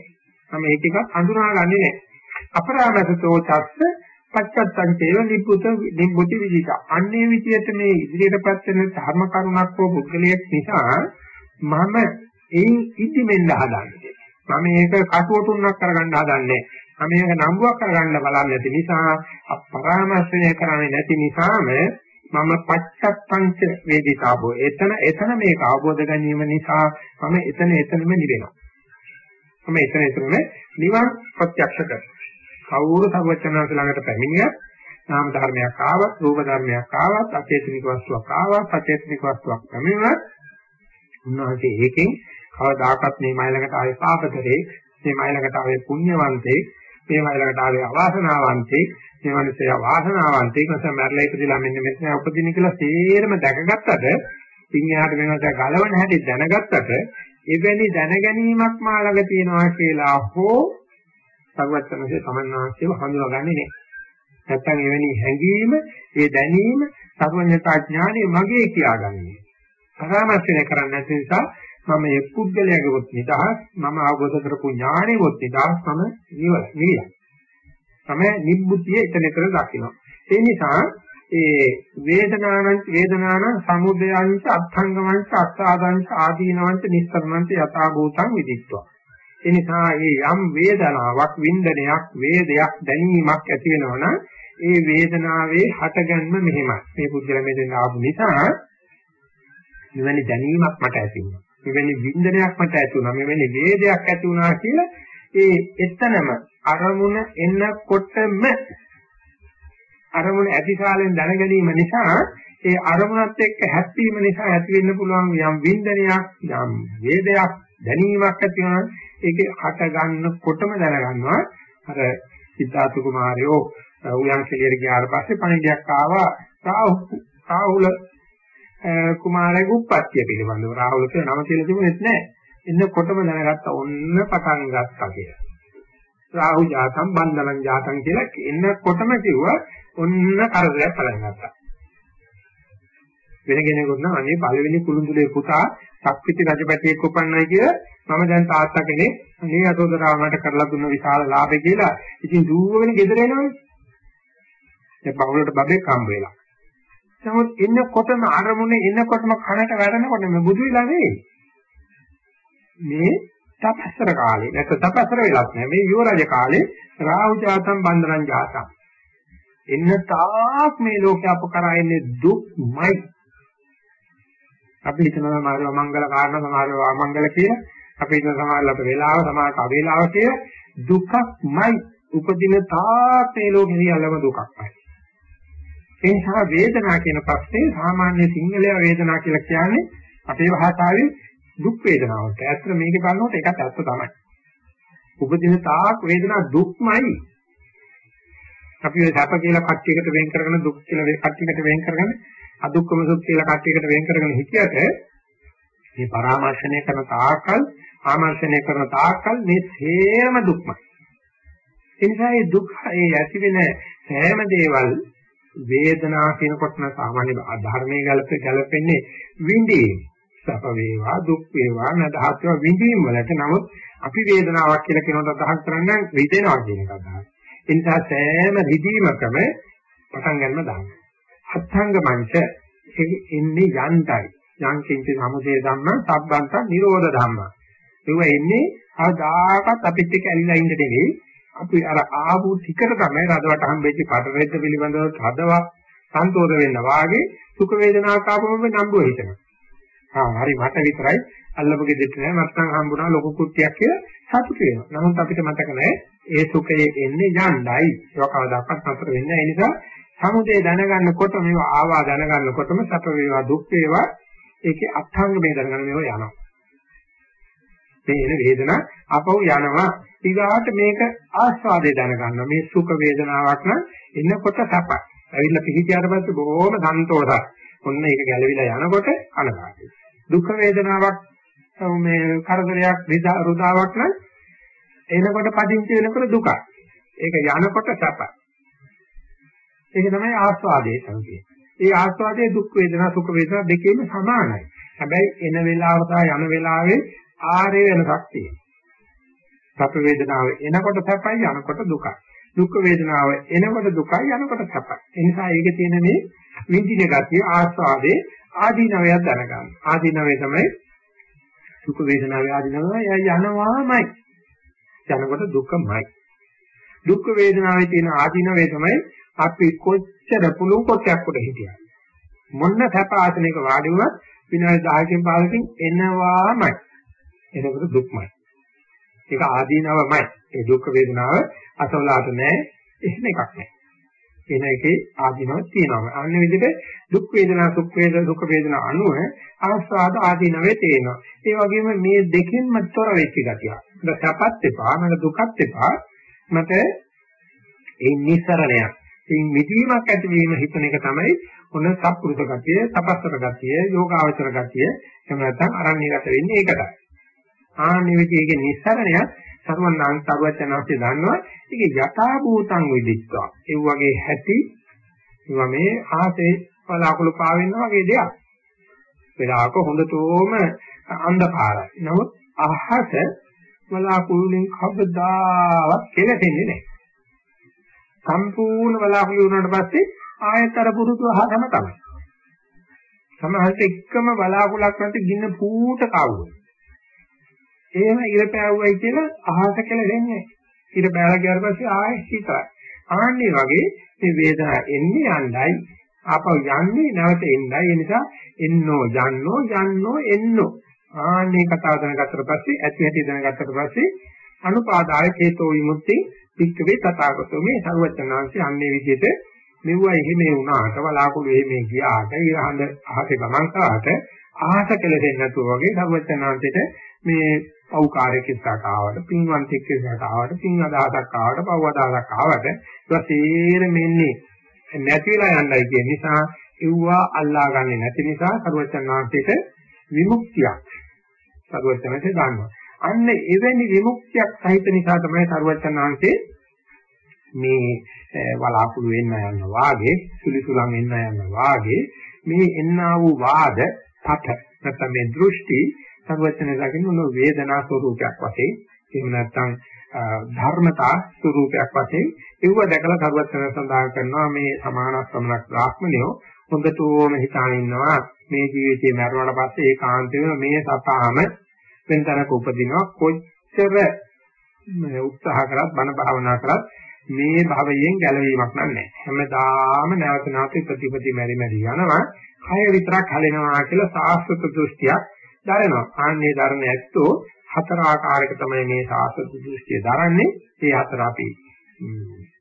මම ඒකෙන් අඳුනාගන්නේ නැහැ. අපරාමසතෝ චස්ස පච්චත්තං චේව නිපුත නිබ්බුති විදිත. අන්නේ විදියට මේ ඉදිරියටපත් වෙන ධර්ම කරුණක් හෝ පුද්ගලයෙක් නිසා මම එයින් ඉදි වෙන්න හදන්නේ. මම මේක කටුවටුන්නක් කරගන්න හදන්නේ. මම මේක නම්බුවක් කරගන්න බලන්නේ නැති නිසා අපරාමර්ශනය කරන්නේ නැති නිසාම මම පච්චත්තංච වේදිකාබෝ. එතන එතන මේක අවබෝධ ගැනීම නිසා මම එතන එතනම නිවෙනවා. මම එතන එතනම නිවන් ප්‍රත්‍යක්ෂ කරනවා. කවුරු සර්වචනන්ස ළඟට පැමිණියත් නාම ධර්මයක් ආවත්, රූප ධර්මයක් ආවත්, අචේතනික වස්තුවක් ආවත්, අචේතනික වස්තුවක් පැමිණුණත් උන්වහන්සේ ඒකෙන් කවදාකවත් මේ මයිලකට ආවේ පාපතරේ මේ මයිලකට ආවේ පුණ්‍යවන්තේ මේ මයිලකට ආවේ අවාසනාවන්තේ මේ මිනිස්සයා වාසනාවන්තේ නිසා මැරලා ඉපදිලා මෙන්න මෙතන උපදින කියලා තේරම දැකගත්තට පින්යාට වෙනස ගලවන හැටි දැනගත්තට එවැනි දැනගැනීමක් මා ළඟ තියෙනවා කියලා හෝ සර්වඥන්සේ සමන්වාංශයව හඳුනාගන්නේ නැහැ. නැත්තම් එවැනි හැඟීම, ඒ දැනීම සර්වඥතා ඥානෙ මගේ කියාගන්නේ. පරාමර්ශනය කරන්නේ නැති නිසා මම මේ පුද්ගලයාගේවත් නිදහස් මම අවබෝධ කරපු ඥානෙවත් නිදහස් මම නිවල නිවිලා මම නිබ්බුතිය එතන එතන දකිනවා ඒ නිසා ඒ වේදනානං වේදනාන සමුදයංච අත්ංගමංච අස්සාදංච ආදීනවංච නිස්සරණංච යථා භූතං විදිත්වා ඒ නිසා මේ යම් වේදනාවක් වින්දනයක් වේදයක් දැනීමක් ඇති වෙනවනම් ඒ වේදනාවේ හටගන්ම මෙහෙමයි. මේ පුද්ගල මේ දෙන්න ආපු නිසා මෙවැනි දැනීමක් මට ඇති වුණා. මෙවැනි වින්දනයක් මට ඇති වුණා. මෙවැනි වේදයක් ඇති වුණා කියලා ඒ එතනම අරමුණ එන්නකොටම අරමුණ ඇතිසාලෙන් දැන ගැනීම නිසා ඒ අරමුණත් එක්ක හැප්පීම නිසා ඇති වෙන්න පුළුවන් යම් වින්දනයක් යම් වේදයක් දැනීමක් ඇති වෙනවා ඒකේ හට ගන්නකොටම දැනගන්නවා අර සිද්ධාර්ථ කුමාරයෝ උයන් කෙලියට ගියාට පස්සේ පණිඩයක් ආවා රාහුල කුමාරගේ උප්පත්තිය පිළිබඳව රාහුල කියන නම කියලා තිබුණෙත් නැහැ. එන්නකොටම දැනගත්ත ඔන්න පටන් ගත්තා කියලා. රාහු ජාතම් බන්ධනං ජාතම් කියලා එන්නකොටම කිව්වා ඔන්න කරදරයක් පටන් ගත්තා. වෙන කෙනෙකුට නම් අනේ පළවෙනි කුළුඳුලේ පුතා සක්විති රජපැටියෙක් උපන්නයි කියලා මම දැන් තාත්තා කෙනෙක් අනේ අතෝදරාව මට කරලා දුන්න විශාල ලාභය කියලා ඉතින් දුවගෙන ගෙදර එනවනේ. ඒ පවුලට බබෙක් හම්බ වෙලා. නමුත් එන්නකොටම අරමුණේ එන්නකොටම කනට වැටෙනකොට මේ බුදු විලා නෙවෙයි. මේ තපස්සර කාලේ නැත්නම් තපස්සර වෙලක් නෑ මේ යුවරජ කාලේ රාහු ජාතම් බන්දරං ජාතම්. එන්න තාක් මේ ලෝකේ අප කරා එන්නේ දුක්මයි. අපි හිතනවා සමහරව මංගල කාරණා සමහරව අමංගල කියලා. අපි හිතන සමහරවල්ට වේලාව සමහරට අවේලාව කියලා දුකක්මයි. උපදින තාක් මේ ලෝකේ සියල්ලම දුකක්මයි. ඒ නිසා වේදනා කියන ප්‍රශ්නේ සාමාන්‍ය සිංහලයේ වේදනා කියලා කියන්නේ අපේ භාෂාවේ දුක් වේදනාවට. ඇත්තට මේක බලනකොට ඒකත් ඇත්ත තමයි. උපදින තාක් වේදනා දුක්මයි. අපි ඔය සැප කියලා කට්ටියකට වෙන් කරගෙන දුක් කියලා කට්ටියකට වෙන් කරගෙන අදුක්කම සුඛ කියලා කට්ටියකට වෙන් කරගෙන හිටියට මේ පරාමර්ශණය කරන තාකල් ආමර්ශණය කරන තාකල් මේ හේම දුක්මයි. ඒ නිසා මේ දුක් ඒ ඇති වෙන සෑම දේවල් වේදනා කියනකොට නම් සාමාන්‍ය ධර්මයේ ගැලපෙ ගැලපෙන්නේ විඳීම. සැප වේවා දුක් වේවා නැදහත් වේවා විඳීම වලට නමුත් අපි වේදනාවක් කියලා කියනකොට අදහස් කරන්නේ විඳිනවා කියන එක අදහස්. ඒ නිසා සෑම රිදීමකම පටන් ගන්න දාන්න. අත්ංග මංච එන්නේ යන්තයි. යං කිංච සමුදේ ධම්ම සබ්බන්ත නිරෝධ ධම්ම. ඒව එන්නේ ආදාකත් අපිත් එක්ක ඇලිලා ඉන්න දෙවි. අපි අර ආපු ටිකට තමයි රදවට හම්බෙච්ච කටරෙද්ද පිළිබඳව හදවා සන්තෝෂ වෙන්න වාගේ සුඛ වේදනාවක් ආපුවම නම්බුව හිතනවා. ආ හරි මට විතරයි අල්ලපු ගෙදෙට නෑ මත්තන් හම්බුණා ලොකු කුට්ටියක් කියලා සතුට වෙනවා. නමුත් අපිට මතක නෑ ඒ සුඛයේ එන්නේ යණ්ඩයි. ඒක කවදාකවත් නතර වෙන්නේ නැහැ. ඒ නිසා සමුදේ දැනගන්නකොට මේවා ආවා දැනගන්නකොටම සැප වේවා දුක් වේවා ඒකේ අත්ංග මේ දැනගන්න මේවා යනවා. මේ එන වේදනා අපව යනවා. ඊගාට මේක ආස්වාදේ දැනගන්න. මේ සුඛ වේදනාවක් නම් එනකොට සැපයි. ඇවිල්ලා පිහිටියට පස්සේ බොහොම සන්තෝෂයි. ඔන්න ඒක ගැලවිලා යනකොට කනගාටුයි. දුක් වේදනාවක් මේ කරදරයක් රුදාවක් නම් එනකොට පදිංචි වෙනකොට දුකයි. ඒක යනකොට සැපයි. ඒක තමයි ආස්වාදයේ සංකේතය. ඒ ආස්වාදයේ දුක් වේදනා සුඛ වේදනා දෙකේම සමානයි. හැබැයි එන වෙලාව සහ යන වෙලාවේ ආරේ වෙනසක් තියෙනවා. සැප වේදනාව එනකොට සැපයි යනකොට දුකයි. දුක් වේදනාව එනකොට දුකයි යනකොට සැපයි. ඒ නිසා ඒකේ තියෙන මේ විඳින ගතිය ආස්වාදේ ආදීනවයක් දැනගන්න. ආදීනවේ තමයි සුඛ වේදනාවේ ආදීනව යනවාමයි. යනකොට දුකමයි. දුක් වේදනාවේ තියෙන ආදීනවේ තමයි අපි කොච්චර පුළු කොටයක් උඩ හිටියා. මොන්න සැප ආසනයක වාඩි වුණත් විනාඩි 10කින් 15කින් එනවාමයි. එනකොට දුක්මයි. ඒක ආදීනවමයි. ඒ දුක් වේදනාව අසවලාට නෑ. එහෙම එකක් නෑ. එන එකේ ආදීනව තියෙනවා. අන්න විදිහට දුක් වේදනා සුඛ වේදනා දුක් වේදනා අනුව ආස්වාද ආදීනවේ තියෙනවා. ඒ වගේම මේ දෙකෙන්ම තොර වෙච්ච ගතියක්. මට සැපත් එපා, මට දුකත් එපා. මට ඒ නිසරණයක් ඉතින් මිදීමක් ඇතිවීම හිතන එක තමයි ඔන්න සත්පුරුෂ ගතිය, තපස්සර ගතිය, යෝගාවචර ගතිය, එහෙම නැත්නම් අරණ්‍යගත වෙන්නේ ඒකටයි. ආන්නේ විදිහේ නිස්සරණය සර්වඥාන් සර්වඥාන්සේ දන්නවා. ඒක යථා භූතං විදිත්වා. ඒ වගේ ඇති ඒවා මේ ආසේ බලාකුළු පාවෙන්න වගේ දෙයක්. වෙලාවක හොඳටම අන්ධකාරයි. නමුත් අහස බලාකුළු වලින් කවදාවත් කෙලෙන්නේ නැහැ. සම්පූර්ණ බලාකුළු වුණාට පස්සේ ආයතර පුරුදු අහම තමයි. සමහරට එකම බලාකුලක් නැති ගින්න පූට කවුද. එහෙම ඉර පෑවුවයි කියලා අහස කියලා දෙන්නේ. ඉර බෑලා ගියාට පස්සේ ආයෙ හිතයි. ආන්නේ වගේ මේ වේදනාව එන්නේ යන්නයි ආපහු යන්නේ නැවත එන්නයි. ඒ නිසා එන්නෝ යන්නෝ යන්නෝ එන්නෝ. ආන්නේ කතාව දැනගත්තට පස්සේ ඇති ඇති දැනගත්තට පස්සේ අනුපාදාය චේතෝ විමුක්ති පික්කවේ තථාගතෝ මේ සර්වචනාංශي අන්නේ විදිහට මෙවුවා එහෙම වුණාට වලාකුළු එහෙම ගියාට ඊහඳ අහසේ ගමන් කරාට අහස කෙලෙන්නේ නැතුව වගේ සර්වචනාංශෙට මේ පෞකාරයකට ආවට පින්වන්තෙක්කට ආවට පින් අදහසක් ආවට පව් අදහසක් ආවට ඒක තේරෙ මෙන්නේ නැතිලා යන්නයි කියන නිසා එව්වා අල්ලා ගන්නේ නැති නිසා සර්වචනාංශෙට විමුක්තියක් සර්වචනට ගන්නවා අන්න එවැනි විමුක්තියක් සහිත නිසා තමයි සරුවචන් වහන්සේ මේ වලාකුළු වෙන්න යන වාගේ සුලිසුලන් එන්න යන වාගේ මේ එන්නා වූ වාද පත නැත්නම් මේ දෘෂ්ටි සරුවචන දකින්න උන වේදනා ස්වરૂපයක් වශයෙන් එහෙම නැත්නම් ධර්මතා ස්වરૂපයක් වශයෙන් ඒව දැකලා සරුවචන සඳහන් කරනවා මේ සමාන සමනක් බ්‍රාහ්මණයෝ හොඳටම හිතාන ඉන්නවා මේ ජීවිතේ මරුණාට පස්සේ ඒකාන්තයෙන්ම මේ සතාම වෙනතරක උපදිනවා කොච්චර උත්සාහ කරත් බණ භාවනා කරත් මේ භවයෙන් ගැලවීමක් නැහැ. හැමදාම නැවත නැවත ප්‍රතිපති මෙරි මෙරි යනවා. කය විතරක් හැලෙනවා කියලා සාස්වත දෘෂ්ටියක් දරනවා. ආන්නේ ධර්ම ඇත්තෝ හතර ආකාරයක තමයි මේ සාස්වත දෘෂ්ටිය දරන්නේ. ඒ හතර අපි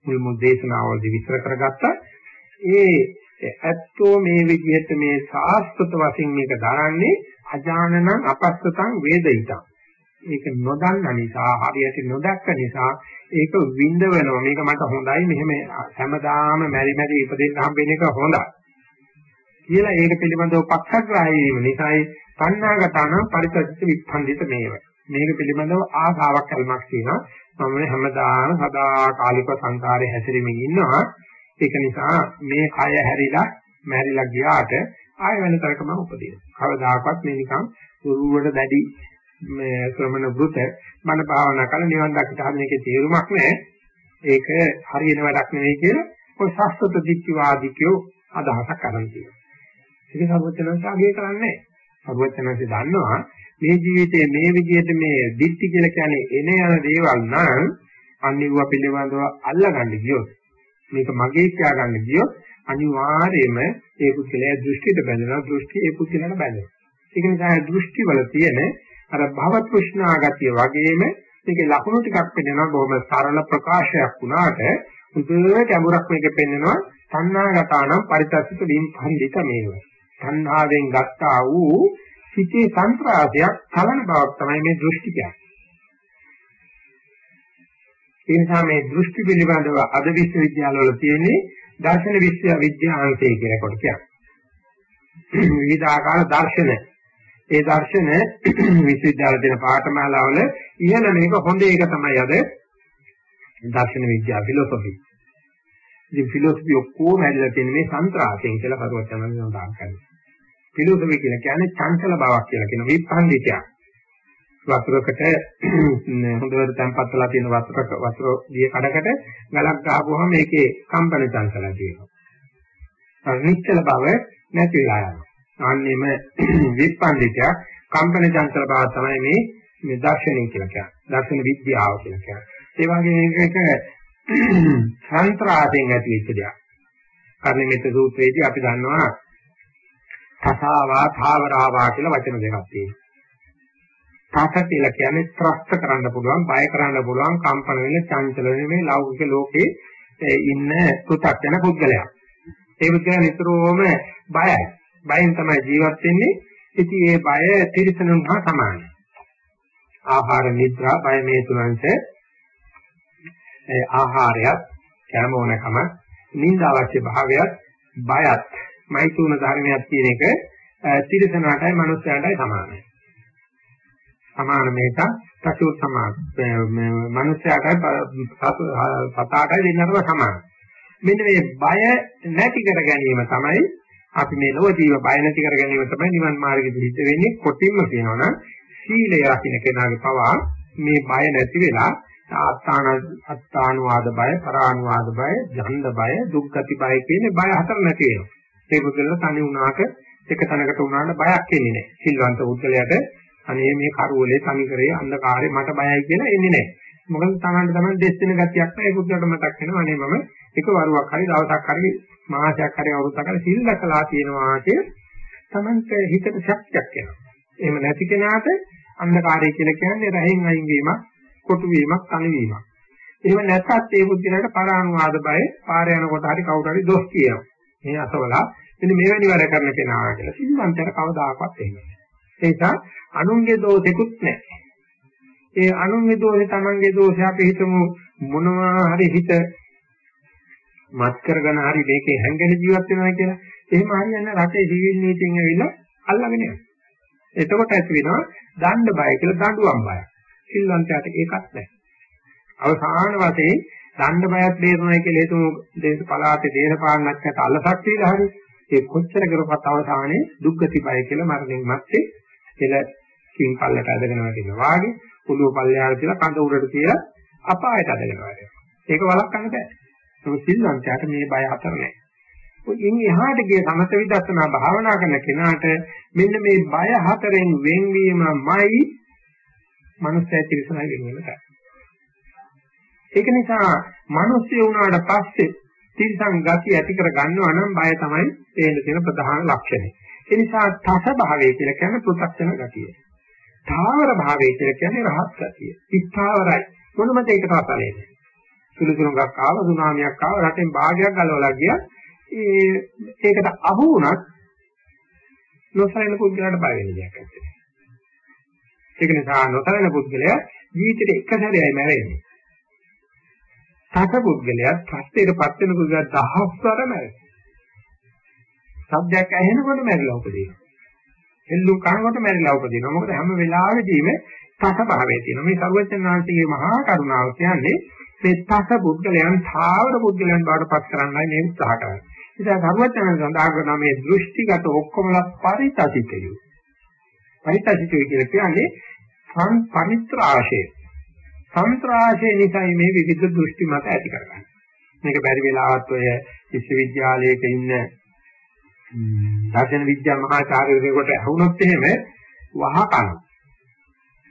මුල් මුල් දේශනාවලදී විස්තර කරගත්තා. ඒ ඇත්තෝ මේ විදිහට මේ සාස්වත වශයෙන් මේක දරන්නේ අජානනං අපස්සතං වේදිතං. ඒක නොදන්න නිසා හරියට නොදැක්ක නිසා ඒක විඳවනවා. මේක මට හොඳයි. මෙහෙම හැමදාම මෙරි මෙරි ඉපදෙන්න හම්බෙන එක හොඳයි. කියලා ඒක පිළිබඳව පක්ෂග්‍රාහී වීම නිසායි පඤ්ඤාගතන පරිත්‍ත්‍ය විපන්දිත මේව. මේක පිළිබඳව ආසාවක් කල්මක් තියෙනවා. මම හැමදාම සදා කාලික සංකාරයේ හැසිරෙමින් ඉන්නවා. ඒක නිසා මේ කය හැරිලා මැරිලා ගියාට ආය වෙන තරක මම උපදිනවා කවදාකවත් මේ නිකන් දුරුවට දැඩි මේ ශ්‍රමණ වෘත මන භාවනා කරලා නිවන් දකිට හදන එකේ තේරුමක් නැහැ. ඒක හරියන වැඩක් නෙවෙයි කියලා ඔය ශාස්ත්‍ර දික්කවාදිකයෝ අදහසක් කරන් තියෙනවා. ඒක සර්වඥාන්සාගේ කරන්නේ සර්වඥාන්සේ දන්නවා මේ ජීවිතයේ මේ විදිහට මේ දික්ටි කියලා කියන්නේ එන යන දේවල් නම් අනිව පිළිබඳව අල්ලගන්න ගියොත් මේක මගේ කියා ගන්න ගියොත් අනිවාර්යයෙන්ම ඒ පුද්ගලයා දෘෂ්ටියට බැඳෙනවා දෘෂ්ටි ඒ පුද්ගලයාට බැඳෙනවා. ඒක නිසා දෘෂ්ටි වල තියෙන අර භව තෘෂ්ණා ගතිය වගේම මේකේ ලක්ෂණ ටිකක් පෙන්වනවා බොහොම සරල ප්‍රකාශයක් වුණාට උදේ ගැඹුරක් මේක පෙන්වනවා සංනාගතානම් පරිත්‍ස්සිත විම්පන්දිත මේව. සංහාවෙන් ගත්තා වූ සිටේ සංත්‍රාසයක් කලන බවක් තමයි මේ දෘෂ්ටි කියන්නේ. ඒ නිසා මේ දෘෂ්ටි පිළිබඳව අද විශ්වවිද්‍යාලවල තියෙන්නේ දර්ශන විශ්වවිද්‍යාංශය කියන කොට කියන්නේ. විවිධ ආකාර දර්ශන ඒ දර්ශන විශ්වවිද්‍යාල දෙන පාඨමාලාවල ඉහළ මේක හොඳ එක තමයි අද දර්ශන විද්‍යාව ෆිලොසොෆි. ඉතින් ෆිලොසොෆි ඔක්කොම ඇදලා තියෙන මේ සන්ත්‍රාසයෙන් කියලා කරුවත් යනවා සඳහන් කරනවා. ෆිලොසොෆි කියලා කියන්නේ චංචල බවක් කියලා කියන විපන්දිතයක්. වතුරකට හොඳට තැම්පත් වෙලා තියෙන වතුරක වතුර දිය කඩකට ගලක් ගහපුවම මේකේ කම්පන චංචලය තියෙනවා. නිශ්චල බව නැති වෙලා යනවා. ආන්නෙම විප්පන්දිතයක් කම්පන චංචල බව තමයි මේ මේ දර්ශනය කියලා කියන්නේ. දර්ශන විද්‍යාව කියලා කියන්නේ. ඒ වගේ මේක සන්ත්‍රාසයෙන් ඇති වෙච්ච දෙයක්. කර්ණිමිත සූත්‍රයේදී අපි දන්නවා තසාවා thාවරාවා කියලා වචන දෙකක් තියෙනවා. තස කියලා කියන්නේ ත්‍රස්ත කරන්න පුළුවන්, බය කරන්න පුළුවන්, කම්පන වෙන, චංචල වෙන මේ ලෞකික ලෝකේ ඉන්න පු탁ජන පුද්ගලයා. ඒ පුද්ගලයා නිතරම බයයි. බයෙන් තමයි ජීවත් වෙන්නේ. ඉතින් ඒ බය තිරසනුන් හා සමානයි. ආහාර නිද්‍රා බය මේ තුනන්ට ඒ ආහාරයත් කැම ඕනකම නිින්ද අවශ්‍ය භාවයත් බයත් මෛතුන ධර්මයක් කියන එක තිරසනාටයි මනුස්සයාටයි සමානයි. සමාන මේක පශු සමාන. මනුස්සයාටයි සතාටයි දෙන්නටම සමානයි. මෙන්න මේ බය නැති කර ගැනීම තමයි අපි මේ ලෝක ජීව බය නැති කර ගැනීම තමයි නිවන් මාර්ගෙදි හිත වෙන්නේ. කොටින්ම කියනවනම් සීලය රකින්න කෙනාගේ පවා මේ බය නැති වෙලා ආස්ථාන අත්තානුවාද බය පරානුවාද බය ජන්ද බය දුක්ගති බය කියන බය හතර නැති වෙනවා. ඒ පුදුල තනි වුණාට එක තැනකට වුණාට බයක් එන්නේ නැහැ. සිල්වන්ත උද්දලයට අනේ මේ කරුවලේ තනි කරේ අන්ධකාරේ මට බයයි කියලා එන්නේ නැහැ මොකද තමන්ට තමයි දෙස් වෙන ගතියක් නැහැ ඒ පුදුලට මතක් වෙනවා අනේ මම එක වරුවක් හරි දවසක් හරි මාසයක් හරි අවුරුද්දක් හරි සිල් දැකලා තියෙනවා කිය තමන්ට හිතට ශක්තියක් එනවා. එහෙම නැති කෙනාට අන්ධකාරය කියලා කියන්නේ රහෙන් අයින් වීමක්, කොටු වීමක්, තනි වීමක්. එහෙම නැත්නම් ඒ බුද්ධිලට පරානුවාද බය, පාර යනකොට හරි කවුරු හරි දොස් කියනවා. මේ අසවලා මෙන්න මෙවැනි වැඩ කරන කෙනා කියලා සිල්වන්තයට කවදාකවත් එහෙම නැහැ. ඒ නිසා අනුන්ගේ දෝෂෙකුත් නැහැ. ඒ අනුන්ගේ දෝෂේ තමන්ගේ දෝෂය අපි හිතමු මොනවා හරි හිත මත් කරගෙන හරි මේකේ හැංගෙන ජීවත් වෙනවා කියලා. එහෙම හරියන්නේ රටේ සිවිල් නීතියෙන් ඇවිල්ලා අල්ලගෙන යනවා. එතකොට ඇති වෙනවා දණ්ඩ බය කියලා දඬුවම් බය. සිල්වන්තයාට ඒකත් නැහැ. අවසාන වශයෙන් දණ්ඩ බයත් බේරුණයි කියලා හේතුව දේශ පළාතේ දේශපාලනඥයට අල්ලසක් දීලා හරි ඒ කොච්චර කරපත් අවසානයේ දුක්ගති බය කියලා මරණින් මත්තේ එල කින් පල්ලට ඇදගෙන වැටෙනවා වාගේ පොළොව පල්ලයට තියලා කඳ උඩට තියලා අපායට ඇදගෙන වැටෙනවා. ඒක වළක්වන්න බෑ. ඒක සිල්වන්තයාට මේ බය හතර නැහැ. ඉන් එහාට ගිය සමත විදර්ශනා භාවනා කරන කෙනාට මෙන්න මේ බය හතරෙන් වෙන්වීමමයි මනුස්සය තිරසනයි වෙනවම ඒක නිසා මිනිස්සු වුණාට පස්සේ තිරසං ගති ඇති කර ගන්නවා නම් බය තමයි පේන තියෙන ප්‍රධාන ලක්ෂණය. ඒ නිසා තස භාවය කියලා කියන්නේ පෘථග්ජන ගතිය. තාවර භාවය කියලා කියන්නේ රහත් ගතිය. ස්ථාවරයි. මොනම දෙයකට අසලේ නැහැ. සුළු සුළුඟක් ආව, සුනාමියක් ආව, රටෙන් භාගයක් ගලවලා ගියා. ඒ ඒකට අහු වුණත් නොසලින පුද්ගලයාට බය වෙන දෙයක් නැහැ. ඒක නිසා නොසලින පුද්ගලයා ජීවිතේ එක සැරේයි මැරෙන්නේ. තස පුද්ගලයා ප්‍රස්තේටපත් වෙන පුද්ගලයා දහස්වර මැරෙනවා. සබ්ජෙක්ට් ඇහෙනකොට මැරිලා උපදිනවා. එල්ලු කනකොට මැරිලා උපදිනවා. මොකද හැම වෙලාවෙදීම තස භාවයේ තියෙනවා. මේ සර්වඥාන්සේගේ මහා කරුණාව කියන්නේ මේ තස පුද්ගලයන් ථාවර පුද්ගලයන් බවට පත් කරන්නයි මේ උත්සාහ කරන්නේ. ඉතින් සර්වඥයන් සඳහන් කරන මේ දෘෂ්ටිගත ඔක්කොමලා පරිතසිතය. පරිතසිතය කියලා කියන්නේ පරිත්‍රාශය. සම්ත්‍රාශය නිසා මේ විවිධ දෘෂ්ටි මත ඇති කරගන්න. මේක බැරි වෙලාවත් ඔය විශ්වවිද්‍යාලයක ඉන්න දර්ශන විද්‍යා මහාචාර්යවරයෙකුට ඇහුනොත් එහෙම වහ කන.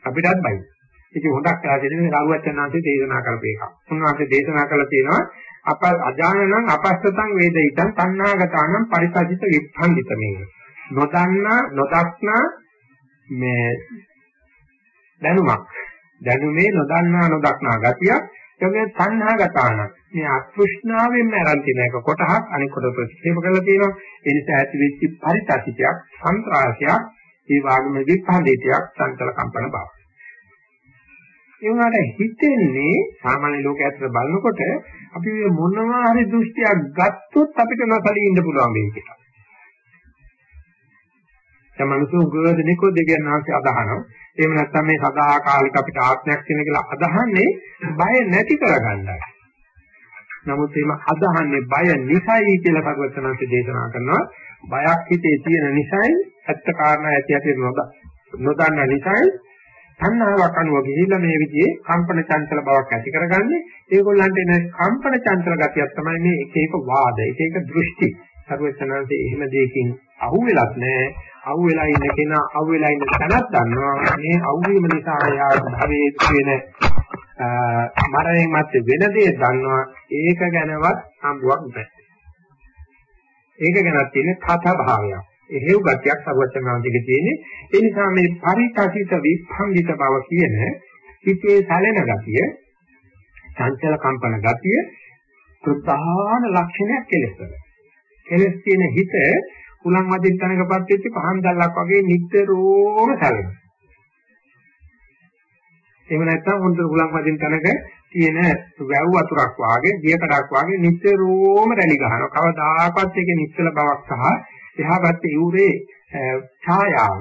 අපිටත් බයි. ඒක හොඳක් කියලා දෙන්නේ රාහුවචනාංශයේ දේශනා කරපු එක. උන්වහන්සේ දේශනා කළා තියෙනවා අප අජානනං අපස්සතං වේදිතං තණ්හාගතානම් පරිසජිත විප්ඛණ්ඩිත මේ. නොදන්නා නොදක්නා මේ දැනුමක්. දැනුමේ නොදන්නා නොදක්නා ගතිය එන්නේ තණ්හාගතාන. මේ අතෘෂ්ණාවෙන්ම ආරම්භ තියෙන එක කොටහක් අනික කොට ප්‍රතික්ෂේප කරලා තියෙනවා. ඒ නිසා ඇති වෙච්ච පරිතසිතයක්, සන්ත්‍රාසයක්, ඒ වගේම විප්ඛණ්ඩිතයක්, සංකල කම්පන බව. ඒ වුණාට හිතෙන්නේ සාමාන්‍ය ලෝකයට බලනකොට අපි මොනවා හරි දෘෂ්ටියක් ගත්තොත් අපිට නොසලී ඉන්න පුළුවන් වෙයි කියලා. දැන් මිනිස්සු උගදෙනෙකෝ දෙවියන් වහන්සේ අදහනවා. එහෙම නැත්නම් මේ සදාකාලික අපිට ආත්මයක් තියෙන කියලා අදහන්නේ බය නැති කරගන්නයි. නමුත් එහෙම අදහන්නේ බය නිසයි කියලා භගවතුන්සේ දේශනා කරනවා. බයක් හිතේ තියෙන නිසයි ඇත්ත කාරණා ඇති ඇති නොදන්න නිසයි තණ්හාවක් අනුව ගිහිල්ලා මේ විදිහේ කම්පන චංචල බවක් ඇති කරගන්නේ ඒගොල්ලන්ට එන කම්පන චංචල ගතියක් තමයි මේ එක එක වාද එක එක දෘෂ්ටි සර්වචනන්සේ එහෙම දෙයකින් අහුවෙලත් නැහැ අහුවෙලා ඉන්න කෙනා අහුවෙලා ඉන්න තැනක් දන්නවා. මේ අහුවීම නිසා යා භවයේ වෙන මරණයන් මැද වෙන දේ දන්නවා. ඒක ගැනවත් හම්බුවක් නැහැ. ඒක ගැනත් තියෙන කතා භාවයක් එහෙව් ගතියක් සර්වචනාන්තික තියෙන්නේ. ඒ නිසා මේ පරිතසිත විභංගිත බව කියන හිතේ සැලෙන ගතිය, චංචල කම්පන ගතිය ප්‍රධාන ලක්ෂණයක් කෙලෙසවල. කෙලස් කියන හිත උලන් වදින් තනකපත් වෙච්ච පහන් දැල්ලක් වගේ නිතරම සැලෙනවා. එහෙම නැත්නම් හොඳ උලන් වදින් තනක තියෙන වැව් වතුරක් වාගේ, දියකඩක් වාගේ නිතරම රැලි ගහනවා. කවදාකවත් ඒකේ නිශ්චල බවක් සහ එහා පැත්තේ යූරේ ඡායාව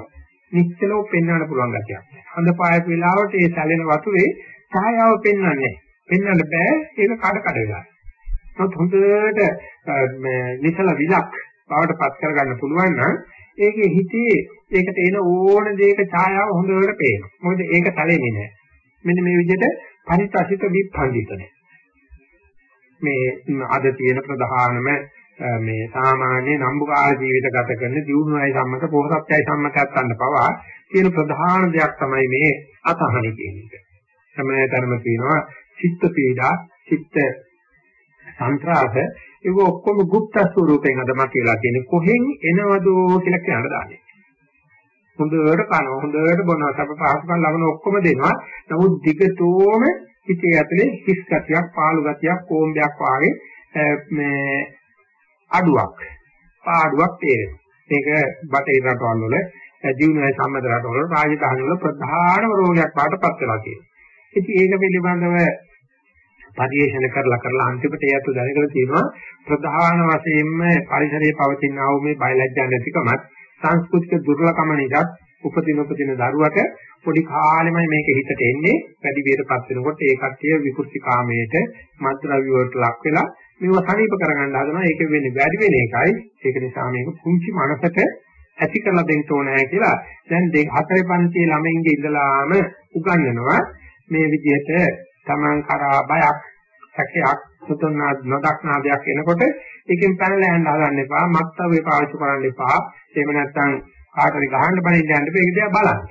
නිශ්චලව පෙන්වන්න පුළුවන් ගැතියක්. හඳ පායක වෙලාවට ඒ සැලෙන වතුරේ ඡායාව පෙන්වන්නේ. පෙන්වන්න බෑ ඒක කඩ කඩ වෙලා. නමුත් හොඳට නිසල විලක් බවට පත් කරගන්න පුළුවන් නම් ඒකේ හිතේ ඒකට එන ඕන දෙයක ඡායාව හොඳට පේනවා. මොකද ඒක තලෙන්නේ නැහැ. මෙන්න මේ විදිහට පරිත්‍සිත විප්පන්දිතනේ. මේ අද තියෙන ප්‍රධානම මේ සාමාන්‍ය නම්බුකාර ජීවිත ගත කරන දියුණුවයි සම්මත පොහොසත්යයි සම්මතයක් ගන්න පවා කියන ප්‍රධාන දෙයක් තමයි මේ අතහන කියන එක. සමනතරම තියෙනවා චිත්ත පීඩා, චිත්ත සංත්‍රාස ඒක ඔක්කොම গুপ্ত ස්වරූපයෙන් අදම කියලා තියෙන කොහෙන් එනවදෝ කියලා කියන දාන්නේ. හොඳට කන හොඳට බොනවා සබ පහසුකම් ලබන ඔක්කොම දෙනවා. නමුත් දිගටම හිතේ ඇතුලේ හිස් ගතියක්, පාළු ගතියක්, කෝම්බයක් වාගේ මේ අඩුවක් පාඩුවක් තේරෙනවා. මේක බටහිර රටවල් වල ජීවනයේ සම්මත රටවල රාජධානි වල ප්‍රධානම රෝගයක් බාටපත් වෙලා තියෙනවා. ඉතින් ඒක පිළිබඳව පරිශන කරලා කරලා අන්තිමට ඒත් දැනගෙන තියෙනවා. ප්‍රධාන වශයෙන්ම පරිසරයේ පවතින ආ වූ මේ බයලජ්ජා නැතිකමත් සංස්කෘතික දුර්ලභම නිසා උපදින උපදින දරුවට පොඩි කාලෙමයි මේක හිතට එන්නේ. වැඩි වියටපත් වෙනකොට ඒ කට්ටිය විකෘති කාමයට මත්ද්‍රව්‍ය වලට ලක් වෙලා මේව සනීප කරගන්න හදනවා. ඒක වෙන්නේ වැඩි වෙන එකයි. ඒක නිසා මේක පුංචි මනසට ඇති කරලා දෙන්න ඕනේ කියලා. දැන් දෙක හතරේ පන්තියේ ළමයින්ගේ ඉඳලාම උගන්වනවා. මේ විදිහට Taman කරා බයක් සැකයක් සුතුන්නා නොදක්නා දෙයක් එනකොට ඒකෙන් පැනලා යන්න හදන්න එපා මත්තවේ පාවිච්චි කරන්න එපා එහෙම නැත්නම් කාටරි ගහන්න බලින්න යන්න මේක දිහා බලන්න